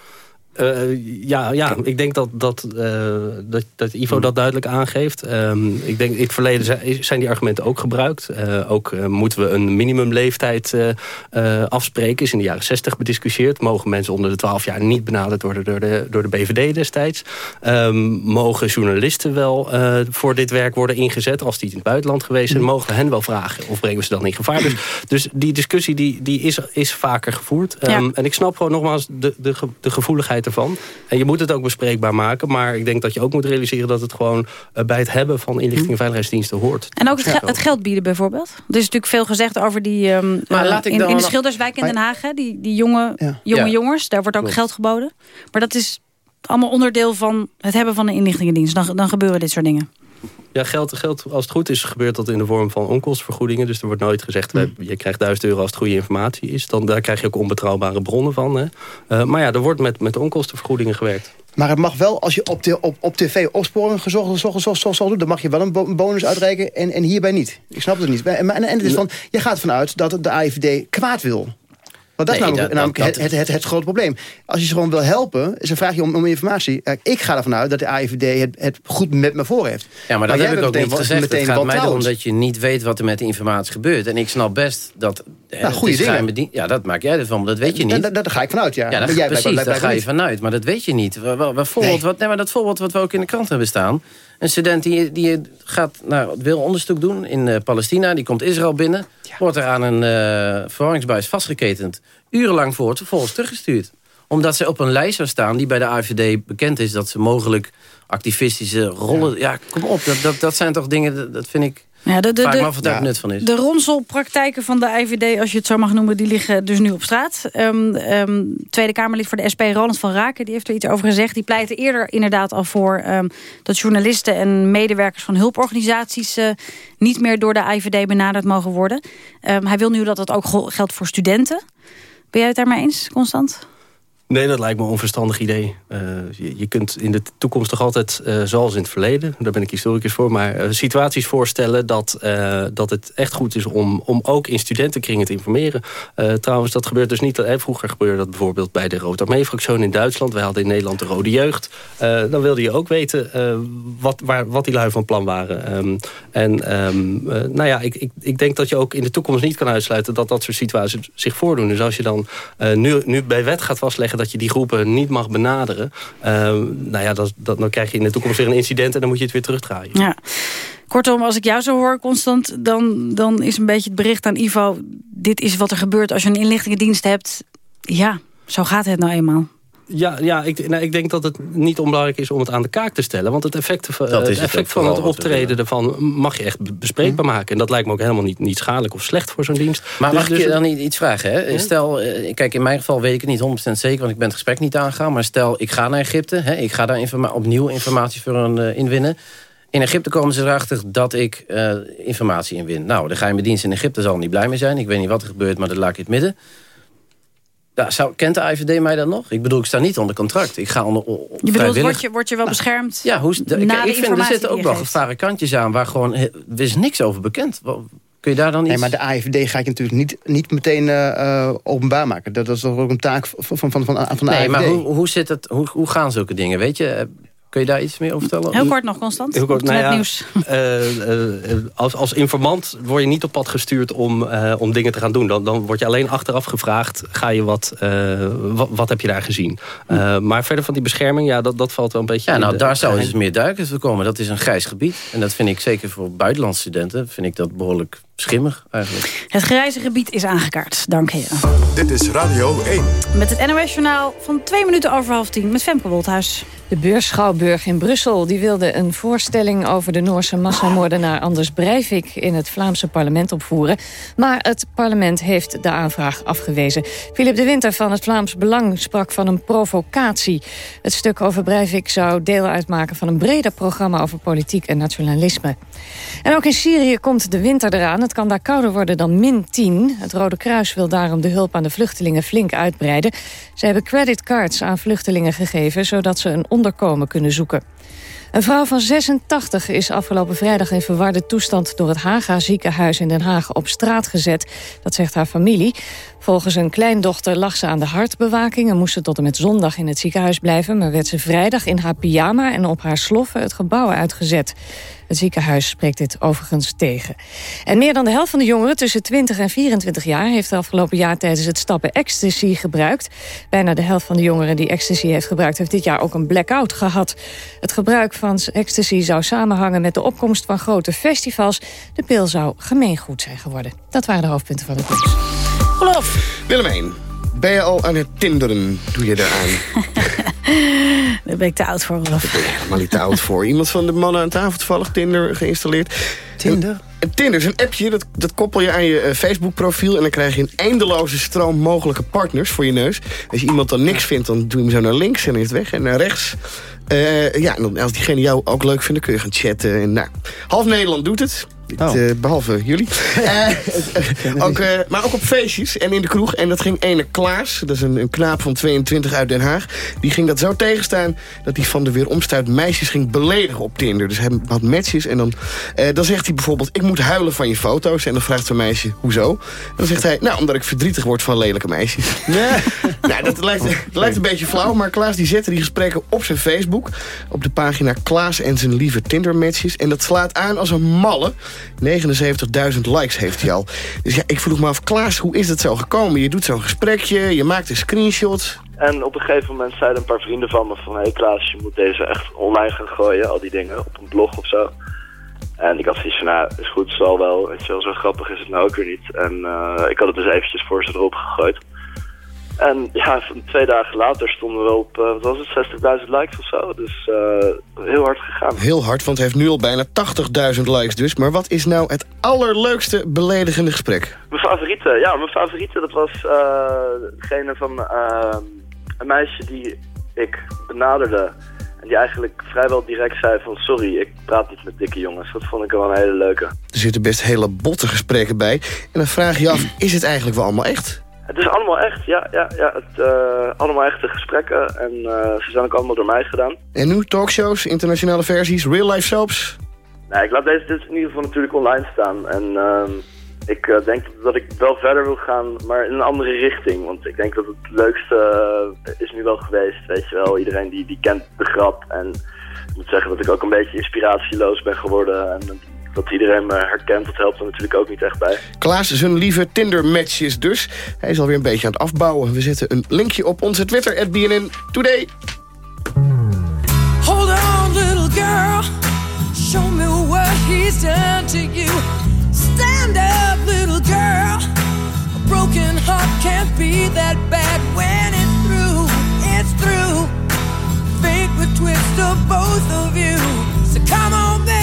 Uh, ja, ja, ik denk dat, dat, uh, dat, dat Ivo dat duidelijk aangeeft. Um, ik denk in het verleden zijn, die argumenten ook gebruikt. Uh, ook moeten we een minimumleeftijd afspreken. Is in de jaren 60 bediscussieerd. Mogen mensen onder de 12 jaar niet benaderd worden door de, door de BVD destijds? Um, mogen journalisten wel voor dit werk worden ingezet als die in het buitenland geweest zijn? Mogen we hen wel vragen of brengen we ze dan in gevaar? Dus, dus die discussie die, die is, is vaker gevoerd. Um, ja. En ik snap gewoon nogmaals de, de, de gevoeligheid ervan. En je moet het ook bespreekbaar maken. Maar ik denk dat je ook moet realiseren dat het gewoon uh, bij het hebben van inlichting en veiligheidsdiensten hoort. En ook het, ge het, geld bieden bijvoorbeeld. Er is natuurlijk veel gezegd over die um, maar uh, laat ik in, in de Schilderswijk in Den Haag. Hè, die, die jonge, ja. jonge ja. jongens, daar wordt ook Klopt. geld geboden. Maar dat is allemaal onderdeel van het hebben van een inlichtingendienst. Dan, dan gebeuren dit soort dingen. Ja, geld, geld, als het goed is, gebeurt dat in de vorm van onkostenvergoedingen. Dus er wordt nooit gezegd, mm. je krijgt 1000 euro als het goede informatie is. Dan, daar krijg je ook onbetrouwbare bronnen van. Hè. Uh, maar ja, er wordt met, met onkostenvergoedingen gewerkt. Maar het mag wel, als je op, de, op, op tv opsporing gezocht zal doen... dan mag je wel een, bo een bonus uitreiken en, en hierbij niet. Ik snap het niet. En, en, en het is van, je gaat vanuit dat de AIVD kwaad wil. Want dat is namelijk, dat, namelijk dat, het, het, het, het, grote probleem. Als je ze gewoon wil helpen, is een vraagje om, om informatie. Ik ga ervan uit dat de AIVD het, het goed met me voor heeft. Ja, maar dat heb ik ook niet gezegd. Het gaat mij erom dat je niet weet wat er met de informatie gebeurt. En ik snap best dat... Nou, goede dingen. Ja, dat maak jij ervan, dat weet je niet. Daar ga ik vanuit, ja. ja dat, jij precies, daar ga je vanuit. Maar dat weet je niet. Bijvoorbeeld, nee. wat, nee, maar dat voorbeeld wat we ook in de krant hebben staan... Een student die, die gaat, nou, wil onderzoek doen in uh, Palestina. Die komt Israël binnen. Ja. Wordt er aan een uh, verwarringsbuis vastgeketend. Urenlang voor vervolgens teruggestuurd. Omdat ze op een lijst zou staan die bij de AVD bekend is... dat ze mogelijk activistische rollen... Ja, ja kom op, dat, dat, dat zijn toch dingen, dat, dat vind ik... Ja, de, de, Vraag me af wat daar ja. nut van is. De ronselpraktijken van de IVD, als je het zo mag noemen... die liggen dus nu op straat. Um, um, Tweede Kamerlid voor de SP, Roland van Raken... die heeft er iets over gezegd. Die pleitte eerder inderdaad al voor... Um, dat journalisten en medewerkers van hulporganisaties... Uh, niet meer door de IVD benaderd mogen worden. hij wil nu dat dat ook geldt voor studenten. Ben jij het daarmee eens, Constant? Nee, dat lijkt me een onverstandig idee. Uh, je, kunt in de toekomst toch altijd, uh, zoals in het verleden... daar ben ik historicus voor, maar uh, situaties voorstellen... Dat, dat het echt goed is om, om ook in studentenkringen te informeren. trouwens, dat gebeurt dus niet... vroeger gebeurde dat bijvoorbeeld bij de Rood Armee-fractie in Duitsland. Wij hadden in Nederland de Rode Jeugd. dan wilde je ook weten wat, waar, wat die lui van plan waren. Um, en um, nou ja, ik, ik, ik denk dat je ook in de toekomst niet kan uitsluiten... dat dat soort situaties zich voordoen. Dus als je dan nu, nu bij wet gaat vastleggen dat je die groepen niet mag benaderen... Uh, nou ja, dat, dat, dan krijg je in de toekomst weer een incident... en dan moet je het weer terugdraaien. Ja. Kortom, als ik jou zo hoor, Constant... Dan, dan is een beetje het bericht aan Ivo... dit is wat er gebeurt als je een inlichtingendienst hebt. Ja, zo gaat het nou eenmaal. Ja, ja ik, nou, ik denk dat het niet onbelangrijk is om het aan de kaak te stellen. Want het effect, het het effect van het optreden ervan mag je echt bespreekbaar maken. En dat lijkt me ook helemaal niet, niet schadelijk of slecht voor zo'n dienst. Maar dus, mag ik je dus, dan niet iets vragen? Hè? Ja? Stel, kijk, in mijn geval weet ik het niet 100% zeker... want ik ben het gesprek niet aangegaan. Maar stel, ik ga naar Egypte. Hè? Ik ga daar informa opnieuw informatie voor een, uh, inwinnen. In Egypte komen ze erachter dat ik uh, informatie inwin. Nou, de geheime dienst in Egypte zal niet blij mee zijn. Ik weet niet wat er gebeurt, maar dat laat ik in het midden. Ja, zou, kent de IVD mij dan nog? Ik bedoel, ik sta niet onder contract. Ik ga onder Je bedoelt, word je, word je wel beschermd? Ja, hoe, de, na ik vind, er zitten ook wel gevaren kantjes aan... waar gewoon, er is niks over bekend. Kun je daar dan iets... Nee, maar de AIVD ga ik natuurlijk niet, niet meteen uh, openbaar maken. Dat, is toch ook een taak van, van, van, van de nee, AIVD. maar hoe, hoe, zit het, hoe, hoe gaan zulke dingen? Weet je, Kun je daar iets meer over vertellen? Heel kort nog, Constant. Heel kort, nou ja, nieuws. Uh, uh, als, als informant word je niet op pad gestuurd om, uh, om dingen te gaan doen. Dan, dan word je alleen achteraf gevraagd, ga je wat, wat, wat, heb je daar gezien? maar verder van die bescherming, ja, dat, dat valt wel een beetje... Ja, nou, daar zou dus meer duikers voor komen. Dat is een grijs gebied. En dat vind ik zeker voor buitenlandse studenten... vind ik dat behoorlijk schimmig eigenlijk. Het grijze gebied is aangekaart. Dank je. Dit is Radio 1. Met het NOS-journaal van twee minuten over half tien met Femke Wolthuis. De beursschouwburg in Brussel die wilde een voorstelling over de Noorse massamoordenaar Anders Breivik in het Vlaamse parlement opvoeren. Maar het parlement heeft de aanvraag afgewezen. Philip de Winter van het Vlaams Belang sprak van een provocatie. Het stuk over Breivik zou deel uitmaken van een breder programma over politiek en nationalisme. En ook in Syrië komt de winter eraan. Het kan daar kouder worden dan min 10. Het Rode Kruis wil daarom de hulp aan de vluchtelingen flink uitbreiden. Ze hebben creditcards aan vluchtelingen gegeven... zodat ze een onderkomen kunnen zoeken. Een vrouw van 86 is afgelopen vrijdag in verwarde toestand... door het Haga ziekenhuis in Den Haag op straat gezet. Dat zegt haar familie. Volgens een kleindochter lag ze aan de hartbewaking... en moest ze tot en met zondag in het ziekenhuis blijven... maar werd ze vrijdag in haar pyjama en op haar sloffen het gebouw uitgezet. Het ziekenhuis spreekt dit overigens tegen. En meer dan de helft van de jongeren tussen 20 en 24 jaar... heeft het afgelopen jaar tijdens het stappen ecstasy gebruikt. Bijna de helft van de jongeren die ecstasy heeft gebruikt... heeft dit jaar ook een blackout gehad. Het gebruik van ecstasy zou samenhangen met de opkomst van grote festivals. De pil zou gemeengoed zijn geworden. Dat waren de hoofdpunten van het nieuws. Geloof. Willemijn, ben je al aan het tinderen? Doe je eraan? Daar ben ik te oud voor, Rolf. Daar ben je helemaal niet te oud voor. Iemand van de mannen aan tafel toevallig Tinder geïnstalleerd. Tinder? En Tinder is een appje, dat, dat koppel je aan je uh, Facebook-profiel... en dan krijg je een eindeloze stroom mogelijke partners voor je neus. Als je iemand dan niks vindt, dan doe je hem zo naar links en dan is het weg. En naar rechts. Uh, ja, en dan, als diegene jou ook leuk vindt, dan kun je gaan chatten. En, nou, half Nederland doet het. Oh. Uh, behalve jullie. uh, ook, uh, maar ook op feestjes en in de kroeg. En dat ging ene Klaas, dat is een, een, knaap van 22 uit Den Haag. Die ging dat zo tegenstaan dat hij van de weer omstuit meisjes ging beledigen op Tinder. Dus hij had matches en dan, dan zegt hij bijvoorbeeld... ik moet huilen van je foto's. En dan vraagt zo'n meisje, hoezo? En dan zegt hij, nou, omdat ik verdrietig word van lelijke meisjes. Ja. nou, dat lijkt, dat lijkt een beetje flauw, maar Klaas die zette die gesprekken op zijn Facebook. Op de pagina Klaas en zijn lieve Tinder matches. En dat slaat aan als een malle. 79.000 likes heeft hij al. Dus ja, ik vroeg me af, Klaas, hoe is het zo gekomen? Je doet zo'n gesprekje, je maakt een screenshot. En op een gegeven moment zeiden een paar vrienden van me van... hé hey Klaas, je moet deze echt online gaan gooien, al die dingen, op een blog of zo. En ik had zoiets van, nou, is goed, zal wel. Weet je wel, zo grappig is het nou ook weer niet. En uh, ik had het dus eventjes voor ze erop gegooid. En ja, twee dagen later stonden we op, uh, wat was het, 60.000 likes of zo. Dus uh, heel hard gegaan. Heel hard, want hij heeft nu al bijna 80.000 likes dus. Maar wat is nou het allerleukste beledigende gesprek? Mijn favoriete, ja, mijn favoriete, dat was uh, degene van een meisje die ik benaderde. En die eigenlijk vrijwel direct zei van sorry, ik praat niet met dikke jongens. Dat vond ik wel een hele leuke. Er zitten best hele botte gesprekken bij. En dan vraag je af, is het eigenlijk wel allemaal echt? Het is allemaal echt, ja. ja, ja het, uh, allemaal echte gesprekken. En uh, ze zijn ook allemaal door mij gedaan. En nu talkshows, internationale versies, real-life soaps? Nee, ik laat deze dit in ieder geval natuurlijk online staan. En uh, ik uh, denk dat ik wel verder wil gaan, maar in een andere richting. Want ik denk dat het leukste is nu wel geweest, weet je wel. Iedereen die, die kent de grap. En ik moet zeggen dat ik ook een beetje inspiratieloos ben geworden. En dat iedereen me herkent, dat helpt er natuurlijk ook niet echt bij. Klaas, zijn lieve Tinder-matches dus. Hij is alweer een beetje aan het afbouwen. We zetten een linkje op onze Twitter, at BNN Today. Hold on, little girl. Show me what he's done to you. Stand up, little girl. A broken heart can't be that bad when it's through. It's through. Fate would twist of both of you. So come on, baby.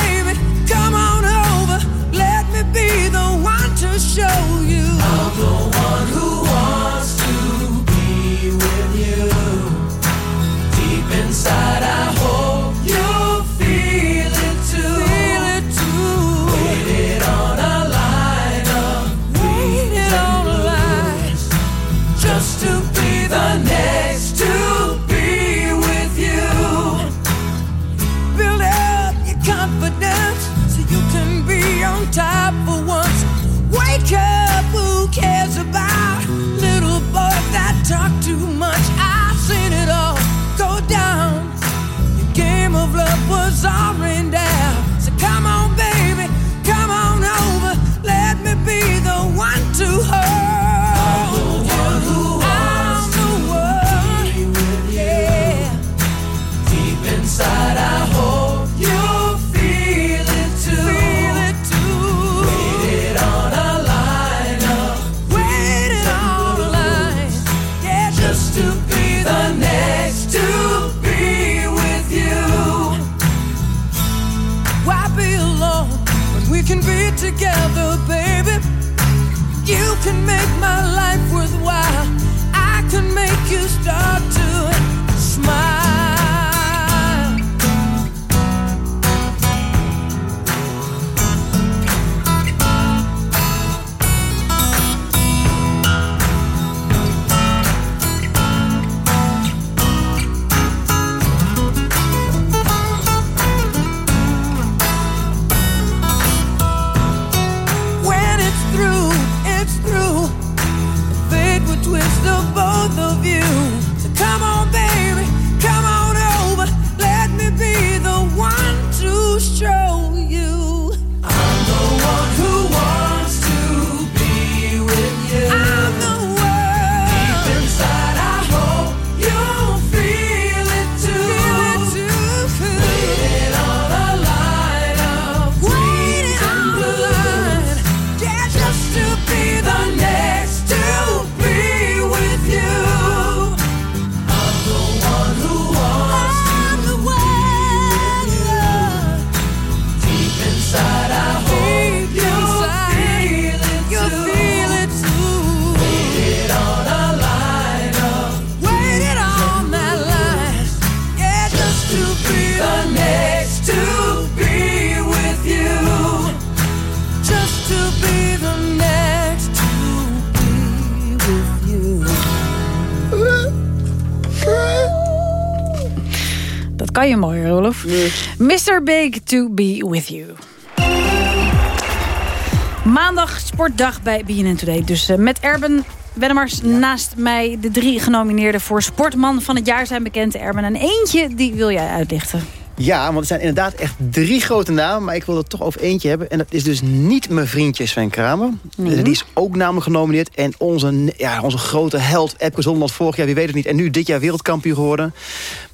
Sportdag bij BNN Today. Dus uh, met Erben Wennemars naast mij. De drie genomineerden voor Sportman van het jaar zijn bekend. Erben, en eentje die wil jij uitlichten. Ja, want er zijn inderdaad echt drie grote namen. Maar ik wil het toch over eentje hebben. En dat is dus niet mijn vriendje Sven Kramer. Die is ook namelijk genomineerd. En onze, ja, onze grote held Epke Zonderland vorig jaar, wie weet het niet. En nu dit jaar wereldkampioen geworden.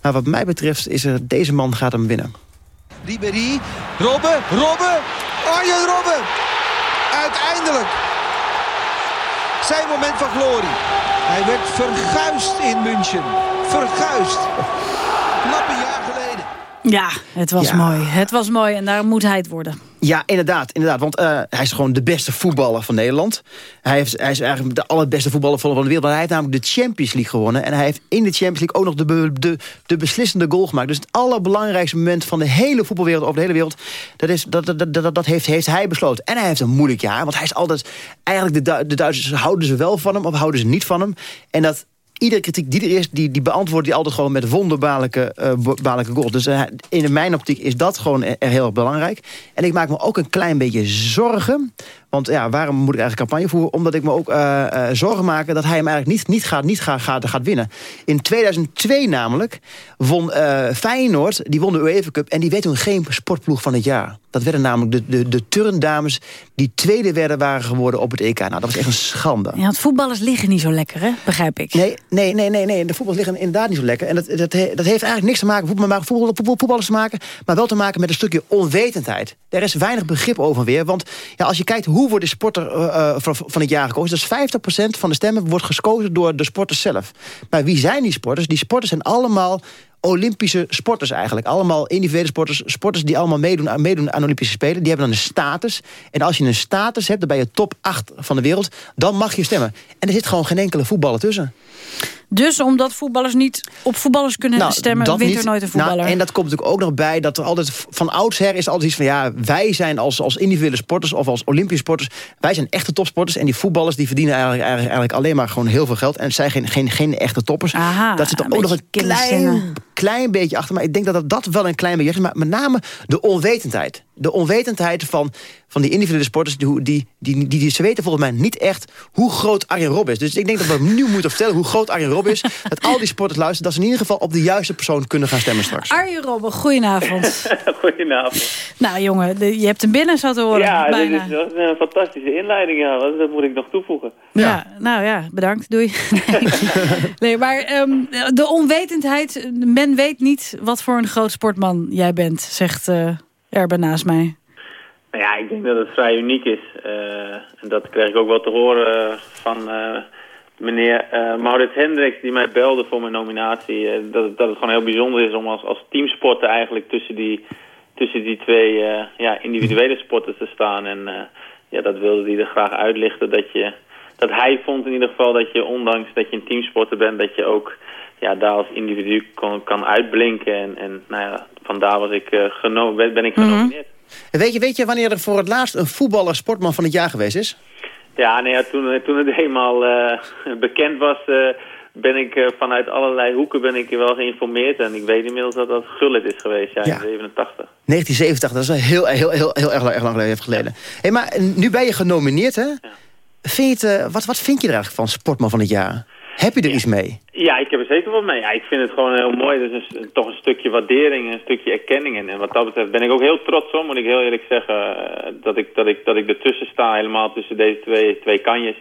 Maar wat mij betreft is er, deze man gaat hem winnen. Ribéry, Robben, Robben, Arjen Robben. Uiteindelijk. Zijn moment van glorie. Hij werd verguist in München. Verguist. Knappe jaar geleden. Ja, het was mooi. Het was mooi en daar moet hij het worden. Ja, inderdaad. inderdaad want uh, hij is gewoon de beste voetballer van Nederland. Hij, heeft, hij is eigenlijk de allerbeste voetballer van de wereld. Hij heeft namelijk de Champions League gewonnen. En hij heeft in de Champions League ook nog de, de, de beslissende goal gemaakt. Dus het allerbelangrijkste moment van de hele voetbalwereld... over de hele wereld, dat, is, dat, dat, dat, dat heeft, heeft hij besloten. En hij heeft een moeilijk jaar. Want hij is altijd... Eigenlijk de, de Duitsers houden ze wel van hem of houden ze niet van hem. En dat iedere kritiek die er is, die, die beantwoordt die altijd gewoon met wonderbaarlijke uh, goals. Dus uh, in mijn optiek is dat gewoon er heel belangrijk. En ik maak me ook een klein beetje zorgen want ja, waarom moet ik eigenlijk campagne voeren? Omdat ik me ook uh, uh, zorgen maak dat hij hem eigenlijk niet, niet, gaat, niet gaat, gaat, gaat winnen. In 2002 namelijk won uh, Feyenoord, die won de UEFA Cup... en die werd toen geen sportploeg van het jaar. Dat werden namelijk de, de, de turndames die tweede werden waren geworden op het EK. Nou, dat was echt een schande. Ja, want voetballers liggen niet zo lekker, hè? begrijp ik. Nee, nee, nee, nee, nee. de voetballers liggen inderdaad niet zo lekker. En dat, dat, dat heeft eigenlijk niks te maken met voetbal, voetbal, voetbal, voetballers te maken... maar wel te maken met een stukje onwetendheid. Er is weinig begrip over weer. Want ja, als je kijkt hoe wordt de sporter uh, van, van het jaar gekozen... dus 50% van de stemmen wordt gekozen door de sporters zelf. Maar wie zijn die sporters? Die sporters zijn allemaal Olympische sporters eigenlijk. Allemaal individuele sporters. Sporters die allemaal meedoen, meedoen aan Olympische Spelen. Die hebben dan een status. En als je een status hebt, dan ben je top 8 van de wereld. Dan mag je stemmen. En er zit gewoon geen enkele voetballer tussen. Dus omdat voetballers niet op voetballers kunnen nou, stemmen... wint er nooit een voetballer. Nou, en dat komt natuurlijk ook nog bij dat er altijd... van oudsher is altijd iets van... ja, wij zijn als, als individuele sporters of als Olympische sporters... wij zijn echte topsporters. En die voetballers die verdienen eigenlijk, eigenlijk, eigenlijk alleen maar gewoon heel veel geld. En het zijn geen, geen, geen echte toppers. Aha, dat zit er ook nog een klein, klein beetje achter. Maar ik denk dat dat, dat wel een klein beetje is. Maar met name de onwetendheid. De onwetendheid van van die individuele sporters... Die, die, die, die, ze weten volgens mij niet echt hoe groot Arjen Rob is. Dus ik denk dat we nu moeten vertellen hoe groot Arjen Rob is. dat al die sporters luisteren. Dat ze in ieder geval op de juiste persoon kunnen gaan stemmen straks. Arjen Robben, goedenavond. goedenavond. Nou jongen, je hebt hem binnen zo te horen. Ja, bijna. Dit is een fantastische inleiding. Ja. Dat moet ik nog toevoegen. Ja, nou ja, bedankt. Doei. nee, maar ehm, de onwetendheid. Men weet niet wat voor een groot sportman jij bent, zegt uh, Erben naast mij. Nou ja, ik denk dat het vrij uniek is. Uh, en dat kreeg ik ook wel te horen uh, van uh, meneer Maurits Hendricks... die mij belde voor mijn nominatie. dat, dat het gewoon heel bijzonder is om als, als teamsporter eigenlijk tussen die, tussen die twee ja, individuele sporten te staan. En ja, dat wilde hij er graag uitlichten dat je dat hij vond in ieder geval dat je, ondanks dat je een teamsporter bent, dat je ook ja, daar als individu kon, kan uitblinken. En, en nou ja, vandaar was ik, uh, geno ben ik mhm. genomineerd. weet, je, weet je wanneer er voor het laatst een voetballer sportman van het jaar geweest is? Ja, nee, ja, toen, toen het eenmaal bekend was ben ik uh, vanuit allerlei hoeken ben ik wel geïnformeerd. En ik weet inmiddels dat dat Gullit is geweest, ja, in 87. 1987, dat is al heel, heel, heel, heel erg, erg lang geleden. Hey, maar nu ben je genomineerd, hè? Ja. Vind je het, wat, wat vind je er eigenlijk van Sportman van het Jaar? Heb je er iets mee? Ja, ik heb er zeker wat mee. Ja, ik vind het gewoon heel mooi. Het is een, toch een stukje waardering, een stukje erkenning. En, en wat dat betreft ben ik ook heel trots om, moet ik heel eerlijk zeggen, uh, dat, ik, dat, ik, dat ik ertussen sta, helemaal tussen deze twee, twee kanjes.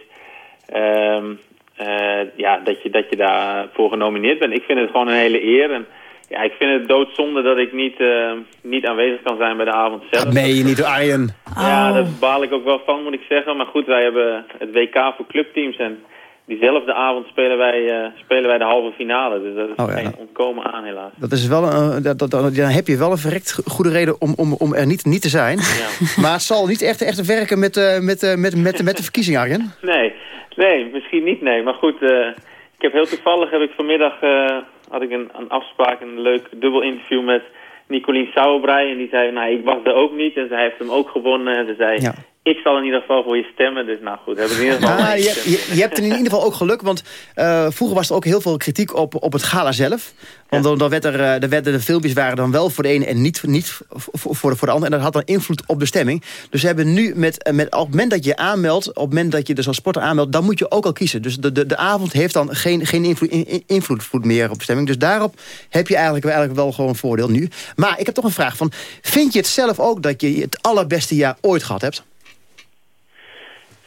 Um, uh, ja, dat, je, dat je daarvoor genomineerd bent. Ik vind het gewoon een hele eer. En ja, ik vind het doodzonde dat ik niet, uh, niet aanwezig kan zijn bij de avond zelf. Dat meen je niet, Arjen. Ja, daar baal ik ook wel van, moet ik zeggen. Maar goed, wij hebben het WK voor clubteams. En diezelfde avond spelen wij, uh, spelen wij de halve finale. Dus dat is oh, ja. geen ontkomen aan, helaas. Dat is wel een, dat, dat, dan heb je wel een verrekt goede reden om, om, om er niet, niet te zijn. Ja. maar het zal niet echt, echt werken met, uh, met, met, met, met, met de verkiezing, Arjen. Nee, Nee, misschien niet, nee. Maar goed, uh, ik heb heel toevallig heb ik vanmiddag uh, had ik een, een afspraak, een leuk dubbel interview met Nicolien Sauerbrei. En die zei, nou, ik was er ook niet. En zij heeft hem ook gewonnen. En ze zei, ja ik zal in ieder geval voor je stemmen. Dus nou goed, heb ik in ieder geval... Ah, je, je, je, hebt in ieder geval ook geluk, want uh, vroeger was er ook heel veel kritiek op, op het gala zelf. Want dan, dan werd er, er werden de filmpjes waren dan wel voor de ene en niet, niet voor, voor, de, voor de ander. En dat had dan invloed op de stemming. Dus ze hebben nu, met, eh, met, op het moment dat je aanmeldt, op het moment dat je dus als sporter aanmeldt, dan moet je ook al kiezen. Dus de, de, de avond heeft dan geen, geen invloed, in, invloed meer op de stemming. Dus daarop heb je eigenlijk, eigenlijk wel gewoon een voordeel nu. Maar ik heb toch een vraag van, vind je het zelf ook dat je het allerbeste jaar ooit gehad hebt?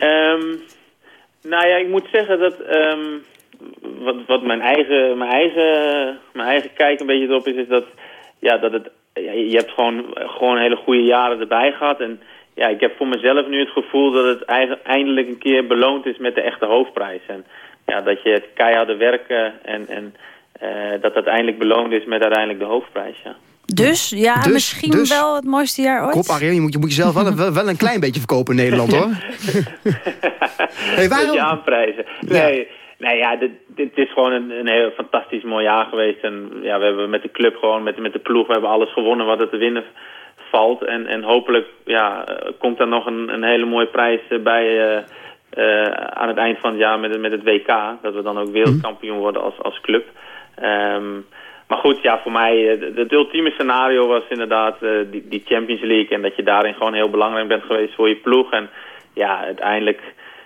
Um, nou ja, ik moet zeggen dat um, wat, wat mijn, eigen, mijn, eigen, mijn eigen kijk een beetje erop is, is dat, ja, dat het, je hebt gewoon, gewoon hele goede jaren erbij gehad. En ja, ik heb voor mezelf nu het gevoel dat het eigenlijk eindelijk een keer beloond is met de echte hoofdprijs. En ja, dat je het keiharde werken en, en uh, dat uiteindelijk beloond is met uiteindelijk de hoofdprijs, ja. Dus, ja, dus, misschien dus. wel het mooiste jaar ooit. Kop, Arjen, je moet, je moet jezelf wel, wel, wel, een klein beetje verkopen in Nederland, hoor. hey, waarom? je aanprijzen. Nee, ja. nee ja, dit, dit is gewoon een, een heel fantastisch mooi jaar geweest. En ja, we hebben met de club gewoon, met, met de ploeg, we hebben alles gewonnen wat er te winnen valt. En, en hopelijk ja, komt er nog een, een hele mooie prijs bij... Uh, uh, aan het eind van het jaar met, met het WK. Dat we dan ook wereldkampioen worden als, als club. Um, maar goed, ja, voor mij, eh, het ultieme scenario was inderdaad uh, die, die, Champions League. En dat je daarin gewoon heel belangrijk bent geweest voor je ploeg. En ja, uiteindelijk,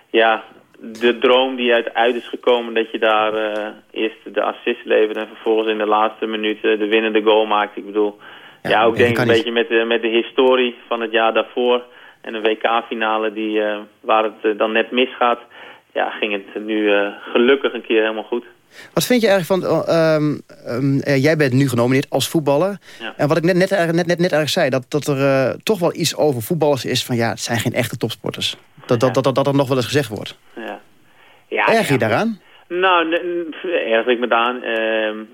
ja, de droom die uit, uit is gekomen dat je daar uh, eerst de assist levert en vervolgens in de laatste minuten de winnende goal maakt. Ik bedoel, ja, ja ook denk ik een beetje met de, met de historie van het jaar daarvoor en een WK-finale die uh, waar het dan net misgaat. Ja, ging het nu gelukkig een keer helemaal goed. Wat vind je eigenlijk van... Um, um, jij bent nu genomineerd als voetballer. En wat ik net, net, net, net, net eigenlijk zei... dat, dat er uh, toch wel iets over voetballers is van... ja, het zijn geen echte topsporters. Dat, dat, dat, dat, dat, dat nog wel eens gezegd wordt. Ja. Ja, Erg je daaraan? Nou, erg ik me aan. Uh,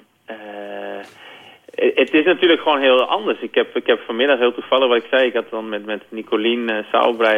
het is natuurlijk gewoon heel anders. Ik heb, ik heb vanmiddag heel toevallig wat ik zei. Ik had dan met, met Nicolien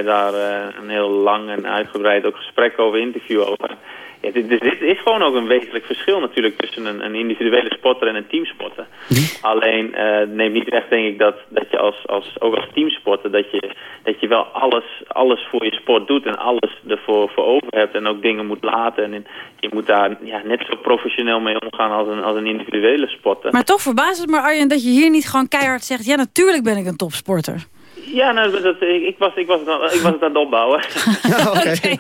daar een heel lang en uitgebreid ook gesprek over, interview over. Ja, dit, dit, is gewoon ook een wezenlijk verschil natuurlijk tussen een, een individuele sporter en een teamsporter. Hm? Alleen uh, neemt niet echt denk ik dat, dat je als, als, ook als teamsporter dat je, dat je wel alles, alles voor je sport doet en alles ervoor voor over hebt en ook dingen moet laten. En je moet daar ja, net zo professioneel mee omgaan als een, als een individuele sporter. Maar toch verbaast het me Arjen dat je hier niet gewoon keihard zegt, ja natuurlijk ben ik een topsporter. Ja, nou, dat, ik, was, ik, was het aan, ik was het aan het opbouwen. okay.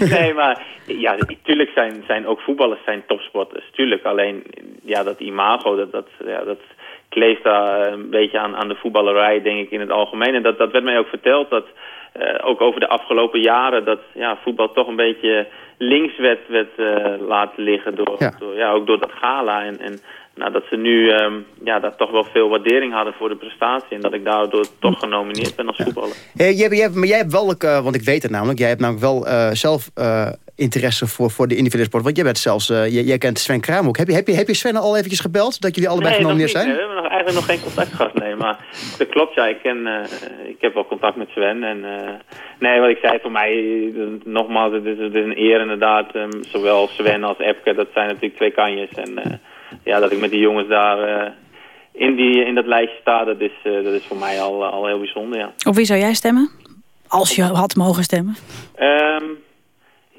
nee, maar ja, natuurlijk zijn, zijn ook voetballers zijn topsporters. Tuurlijk, alleen ja, dat imago, dat, dat, ja, dat kleeft daar een beetje aan, aan de voetballerij, denk ik, in het algemeen. En dat, dat werd mij ook verteld, dat uh, ook over de afgelopen jaren, dat ja, voetbal toch een beetje links werd, werd uh, laten liggen, door, ja. door, ja, ook door dat gala. En, en nou, dat ze nu um, ja, dat toch wel veel waardering hadden voor de prestatie. En dat ik daardoor toch genomineerd ben als voetballer. Jij, jij, maar jij hebt wel, uh, want ik weet het namelijk, jij hebt namelijk wel uh, zelf uh, interesse voor, voor de individuele sport. Want jij bent zelfs, jij, jij, kent Sven Kraam ook. Heb je, heb, je, heb je Sven al eventjes gebeld dat jullie allebei nee, genomineerd zijn? Nee, we hebben nog eigenlijk nog geen contact gehad, nee. Maar dat klopt, ja. Ik, ken, ik heb wel contact met Sven. En, nee, wat ik zei, voor mij, nogmaals, het is, het is een eer inderdaad. Um, zowel Sven als Epke, dat zijn natuurlijk twee kanjes. En ja, dat ik met die jongens daar in, die, in dat lijstje sta, dat is, dat is voor mij al, al heel bijzonder, ja. Op wie zou jij stemmen? Als je had mogen stemmen? Um,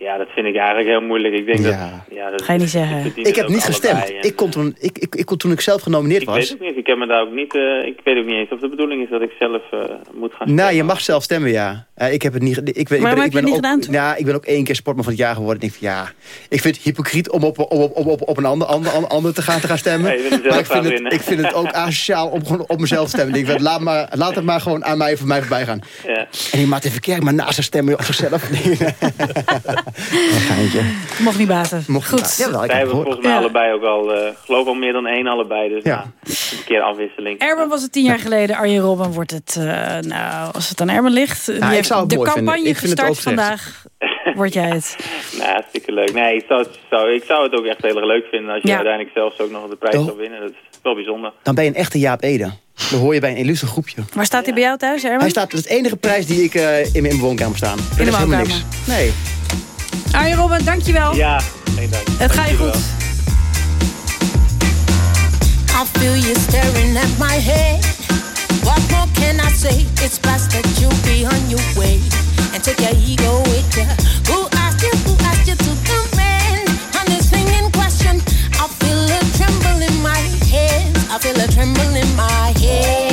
ja, dat vind ik eigenlijk heel moeilijk. Ik denk ja. dat, ja, dat Ga je niet zeggen. Ik heb niet gestemd. Ik kon, toen, ik, ik, ik kon toen ik zelf genomineerd was. Ik weet het niet. Ik, heb me daar ook niet, uh, ik weet ook niet eens of de bedoeling is dat ik zelf uh, moet gaan stemmen. Nou, je mag zelf stemmen, ja. Uh, ik heb het niet, ik, ik, Waarom ik heb je het niet gedaan toen? Ja, ik ben ook één keer sportman van het jaar geworden. Ik denk van, ja, ik vind het hypocriet om op, op, op, op, op een ander, ander, ander te, gaan, te gaan stemmen. Maar ik vind, het, ik vind het ook asociaal om gewoon op mezelf te stemmen. Ik denk, laat, maar, laat het maar gewoon aan mij, voor mij voorbij gaan. Ja. En die even kijken, maar naast stemmen op zichzelf. geintje. Mocht niet baten. Mocht Goed. Baten. Ja, Wij hebben volgens mij ja. allebei ook al, uh, geloof al meer dan één allebei. Dus ja. een keer afwisseling. Erben was het tien jaar geleden. Arjen Robben wordt het, uh, nou, als het aan Erben ligt. Ja, ik zou het de mooi campagne ik vind gestart vandaag. Word jij het? nou, hartstikke leuk. Nee, ik zou, zou, ik zou het ook echt heel erg leuk vinden als je ja. uiteindelijk zelfs ook nog de prijs oh. zou winnen. Dat is wel bijzonder. Dan ben je een echte Jaap Ede. Dan hoor je bij een illustre groepje. Waar staat hij bij jou thuis, Erben? Hij staat, dat is de enige prijs die ik uh, in mijn woonkamer staan. In de woonkamer? Niks. Nee. Arjen Robben, dankjewel. Ja, geen dank. Het gaat je goed. I feel you staring at my head. What more can I say? It's best that you be on your way and take your ego with you. Who asked you? Who asked you to come in? On this thing in question, I feel a tremble in my hands. I feel a tremble in my hands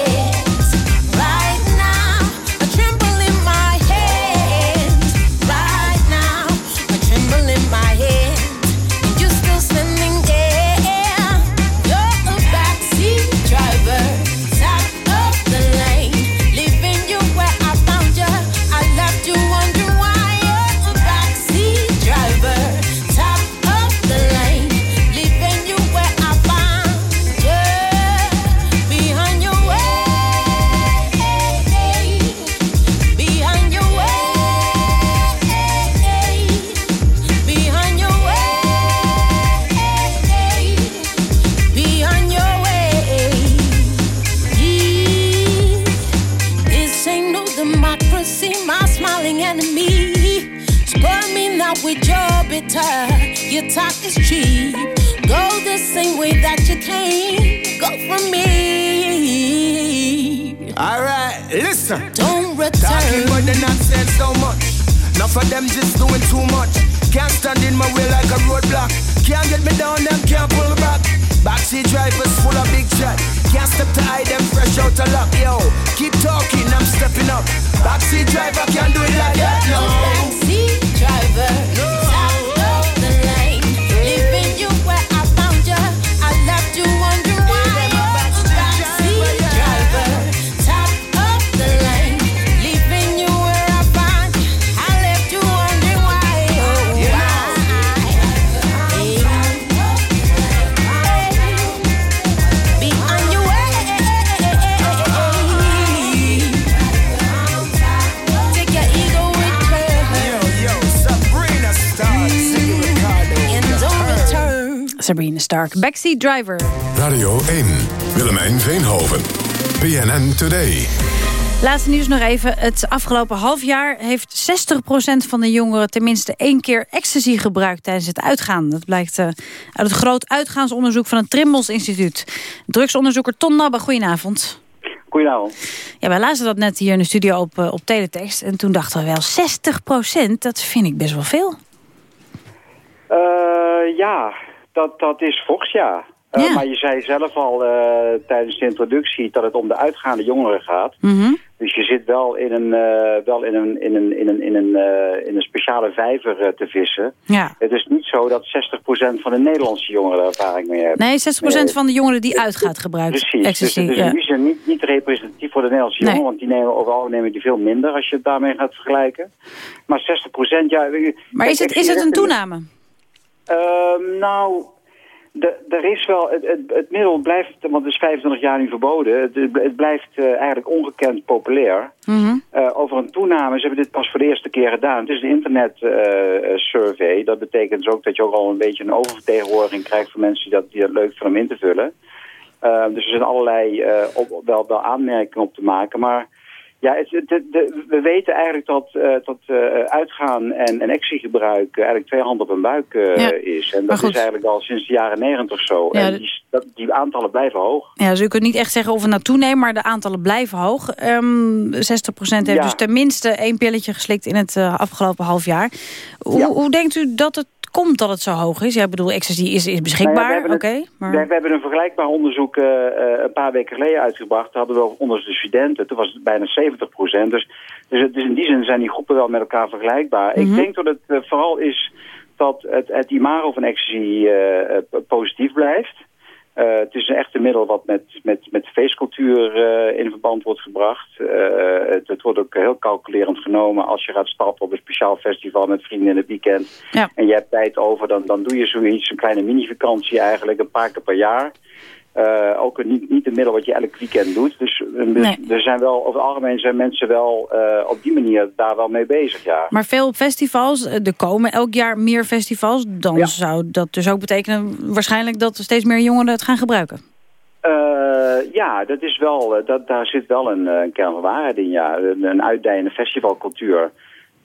Enough of them just doing too much. Can't stand in my way like a roadblock. Can't get me down, them can't pull back. Backseat drivers full of big chat. Can't step to hide them fresh out of luck. Yo, keep talking, I'm stepping up. Backseat driver can't do it like that. No. Backseat driver, top Stark, backseat driver. Radio 1, Willemijn Veenhoven. BNN Today. Laatste nieuws nog even. Het afgelopen half jaar heeft 60% van de jongeren... tenminste één keer ecstasy gebruikt tijdens het uitgaan. Dat blijkt uh, uit het groot uitgaansonderzoek van het Trimbos Instituut. Drugsonderzoeker Ton Nabbe, goedenavond. Goedenavond. Ja, wij lazen dat net hier in de studio op, uh, op teletext. En toen dachten we wel, 60%, dat vind ik best wel veel. Uh, ja, dat, dat is Fox, ja. Uh, ja. Maar je zei zelf al uh, tijdens de introductie dat het om de uitgaande jongeren gaat. Mm -hmm. Dus je zit wel in een, uh, wel in een, in een, in een, in een, in een speciale vijver te vissen. Ja. Het is niet zo dat 60% van de Nederlandse jongeren ervaring mee hebben. Nee, 60% van de jongeren die uitgaat gebruikt Precies. ecstasy. Dus, dus ja. die zijn niet, niet representatief voor de Nederlandse nee. jongeren. Want die nemen overal nemen die veel minder als je het daarmee gaat vergelijken. Maar 60% ja... Maar is het, is het een toename? Uh, nou... De, er is wel, het, het, het, middel blijft, want het is 25 jaar nu verboden, het, het blijft uh, eigenlijk ongekend populair. Mm -hmm. uh, over een toename, ze hebben dit pas voor de eerste keer gedaan. Het is een internet uh, survey, dat betekent dus ook dat je ook al een beetje een oververtegenwoordiging krijgt van mensen die dat, die dat leuk vinden om in te vullen. dus er zijn allerlei op, wel, wel aanmerkingen op te maken, maar... Ja, het, de, de, we weten eigenlijk dat, uh, dat uh, uitgaan en, en actiegebruik eigenlijk twee handen op een buik uh, ja. is. En dat is eigenlijk al sinds de jaren negentig zo. Ja, en die, dat, die, aantallen blijven hoog. Ja, dus u kunt niet echt zeggen of het nou toeneemt, maar de aantallen blijven hoog. Um, 60% heeft ja. dus tenminste één pilletje geslikt in het afgelopen half jaar. Hoe, hoe denkt u dat het komt dat het zo hoog is? Ja, ik bedoel, ecstasy is, is beschikbaar, nou oké. Okay, maar... we, we, hebben een vergelijkbaar onderzoek uh, een paar weken geleden uitgebracht. Dat hadden we onder de studenten. Toen was het bijna 70 procent. Dus, dus, dus, in die zin zijn die groepen wel met elkaar vergelijkbaar. Mhm. Mm -hmm. Ik denk dat het uh, vooral is dat het, het imago van ecstasy uh, positief blijft. Uh, het is een echte middel wat met, met, met feestcultuur uh, in verband wordt gebracht. Uh, het, het, wordt ook heel calculerend genomen als je gaat stappen op een speciaal festival met vrienden in het weekend. Ja. En je hebt tijd over, dan, dan doe je zoiets, een kleine mini-vakantie eigenlijk, een paar keer per jaar. Uh, ook niet, niet een middel wat je elk weekend doet. Dus, nee. er zijn wel, over het algemeen zijn mensen wel uh, op die manier daar wel mee bezig, ja. Maar veel festivals, er komen elk jaar meer festivals. Dan ja. zou dat dus ook betekenen waarschijnlijk dat steeds meer jongeren het gaan gebruiken. Uh, ja, dat is wel, dat, daar zit wel een, een kern van waarheid in, ja. Een, een uitdijende festivalcultuur.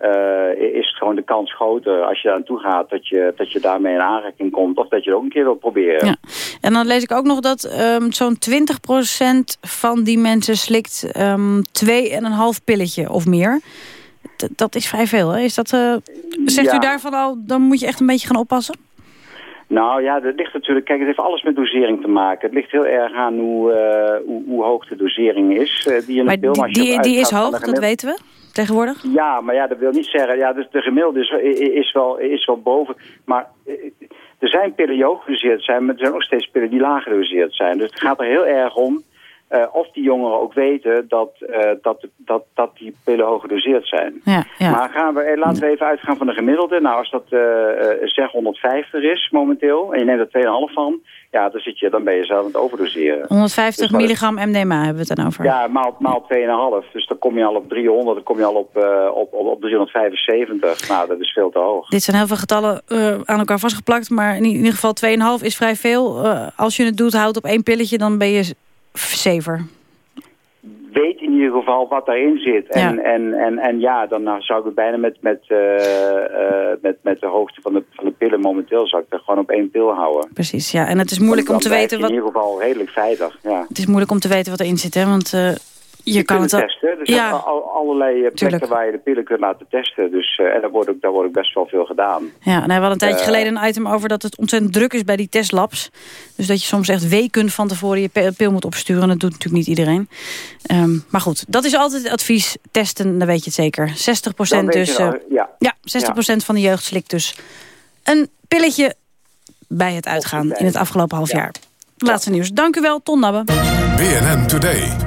Uh, is gewoon de kans groter als je daar naartoe gaat dat je, dat je daarmee in aanraking komt of dat je het ook een keer wil proberen. Ja. En dan lees ik ook nog dat um, zo'n 20% van die mensen slikt um, twee en een half pilletje of meer. D dat is vrij veel, hè? Is dat, uh, zegt ja. u daarvan al, dan moet je echt een beetje gaan oppassen? Nou ja, dat ligt natuurlijk, kijk, het heeft alles met dosering te maken. Het ligt heel erg aan hoe, uh, hoe, hoe hoog de dosering is. Uh, die in maar de die, die, die is hoog, dat weten we? Tegenwoordig? Ja, maar ja, dat wil niet zeggen... Ja, dus de gemiddelde is, is, wel, is wel boven. Maar er zijn pillen die hoog gedoseerd zijn... maar er zijn ook steeds pillen die laag gedoseerd zijn. Dus het gaat er heel erg om... Uh, of die jongeren ook weten dat, uh, dat, dat, dat die pillen hoog gedoseerd zijn. Ja, ja. Maar gaan we, laten we even uitgaan van de gemiddelde. Nou, als dat uh, zeg 150 is momenteel... en je neemt er 2,5 van... ja, dan, zit je, dan ben je zelf aan het overdoseren. 150 dus milligram MDMA hebben we het dan over. Ja, maal, maal 2,5. Dus dan kom je al op 300, dan kom je al op, op, op, op 375. Nou, dat is veel te hoog. Dit zijn heel veel getallen aan elkaar vastgeplakt. Maar in ieder geval 2,5 is vrij veel. Als je het doet, houdt op één pilletje, dan ben je saver. Weet in ieder geval wat daarin zit. En ja, en, en, en ja dan zou ik het bijna met, met, uh, met, met de hoogte van de, van de pillen momenteel... zou ik er gewoon op één pil houden. Precies, ja. En het is moeilijk om te weten... wat in ieder geval redelijk veilig, ja. Het is moeilijk om te weten wat erin zit, hè. Want uh, je, kan het al... testen. Er zijn ja. al, allerlei plekken Tuurlijk. waar je de pillen kunt laten testen. Dus, uh, en daar wordt, ook, daar wordt ook best wel veel gedaan. Ja, en we hadden een tijdje uh, geleden een item over dat het ontzettend druk is bij die testlabs. Dus dat je soms echt weken van tevoren je pil moet opsturen. Dat doet natuurlijk niet iedereen. Um, maar goed, dat is altijd het advies. Testen, dan weet je het zeker. 60 procent dus. Uh, ja. ja, 60 procent ja. van de jeugd slikt dus een pilletje bij het uitgaan in het afgelopen half jaar. Laatste nieuws. Dank u wel, Ton Nabbe. BNN Today.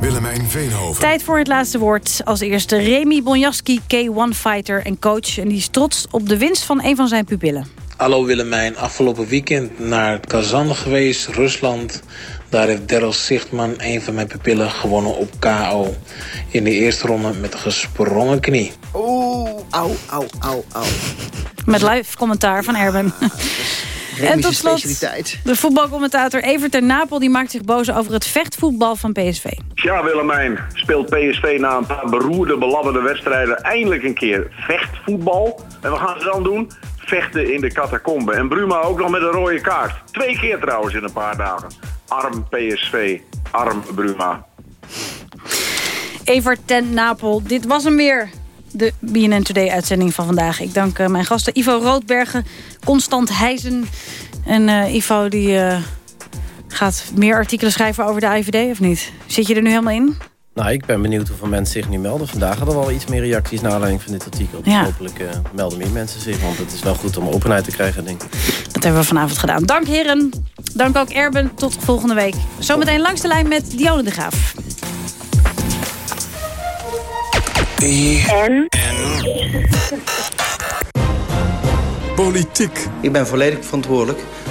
Willemijn Veenhoven. Tijd voor het laatste woord. Als eerste Remy Bonjaski, K1-fighter en coach. En die is trots op de winst van een van zijn pupillen. Hallo Willemijn, afgelopen weekend naar Kazan geweest, Rusland. Daar heeft Daryl Zichtman, een van mijn pupillen, gewonnen op KO. In de eerste ronde met een gesprongen knie. Oeh, au, au, au, au. Met live commentaar van Erben. En tot slot, de voetbalcommentator Evert ter Napel... die maakt zich boos over het vechtvoetbal van PSV. Ja, Willemijn, speelt PSV na een paar beroerde, belabberde wedstrijden... eindelijk een keer vechtvoetbal. En wat gaan ze dan doen? Vechten in de catacombe. En Bruma ook nog met een rode kaart. Twee keer trouwens in een paar dagen. Arm PSV, arm Bruma. Evert ten Napel, dit was hem weer de BNN Today-uitzending van vandaag. Ik dank uh, mijn gasten Ivo Roodbergen, Constant Heijzen. En uh, Ivo die uh, gaat meer artikelen schrijven over de IVD, of niet? Zit je er nu helemaal in? Nou, ik ben benieuwd hoeveel mensen zich nu melden. Vandaag hadden we al iets meer reacties naar aanleiding van dit artikel. Dus hopelijk melden meer mensen zich. Want het is wel goed om openheid te krijgen, denk ik. Dat hebben we vanavond gedaan. Dank heren. Dank ook Erben. Tot volgende week. Zometeen langs de lijn met Dionne de Graaf. En? Politiek. Ik ben volledig verantwoordelijk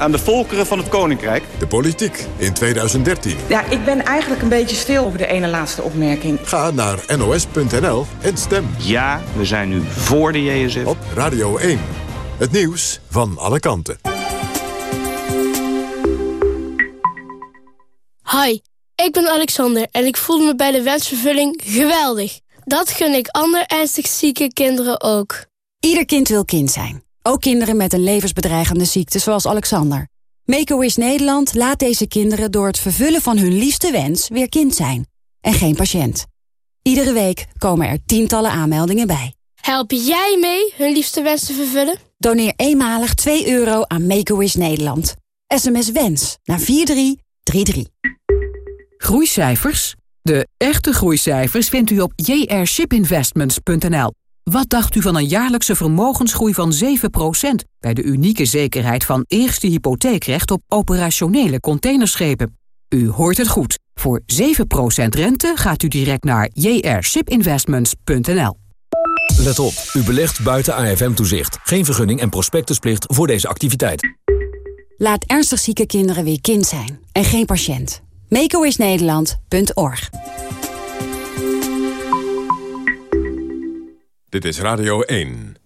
aan de volkeren van het Koninkrijk. De politiek in 2013. Ja, ik ben eigenlijk een beetje stil over de ene laatste opmerking. Ga naar nos.nl en stem. Ja, we zijn nu voor de JSF. Op Radio 1. Het nieuws van alle kanten. Hi, ik ben Alexander en ik voel me bij de wensvervulling geweldig. Dat gun ik andere ernstig zieke kinderen ook. Ieder kind wil kind zijn. Ook kinderen met een levensbedreigende ziekte zoals Alexander. Make-A-Wish Nederland laat deze kinderen door het vervullen van hun liefste wens weer kind zijn. En geen patiënt. Iedere week komen er tientallen aanmeldingen bij. Help jij mee hun liefste wens te vervullen? Doneer eenmalig 2 euro aan Make-A-Wish Nederland. SMS WENS naar 4333. Groeicijfers? De echte groeicijfers vindt u op jrshipinvestments.nl. Wat dacht u van een jaarlijkse vermogensgroei van 7% bij de unieke zekerheid van eerste hypotheekrecht op operationele containerschepen? U hoort het goed. Voor 7% rente gaat u direct naar jrshipinvestments.nl. Let op, u belegt buiten AFM-toezicht. Geen vergunning en prospectusplicht voor deze activiteit. Laat ernstig zieke kinderen weer kind zijn en geen patiënt. makeawishnederland.org Dit is Radio 1.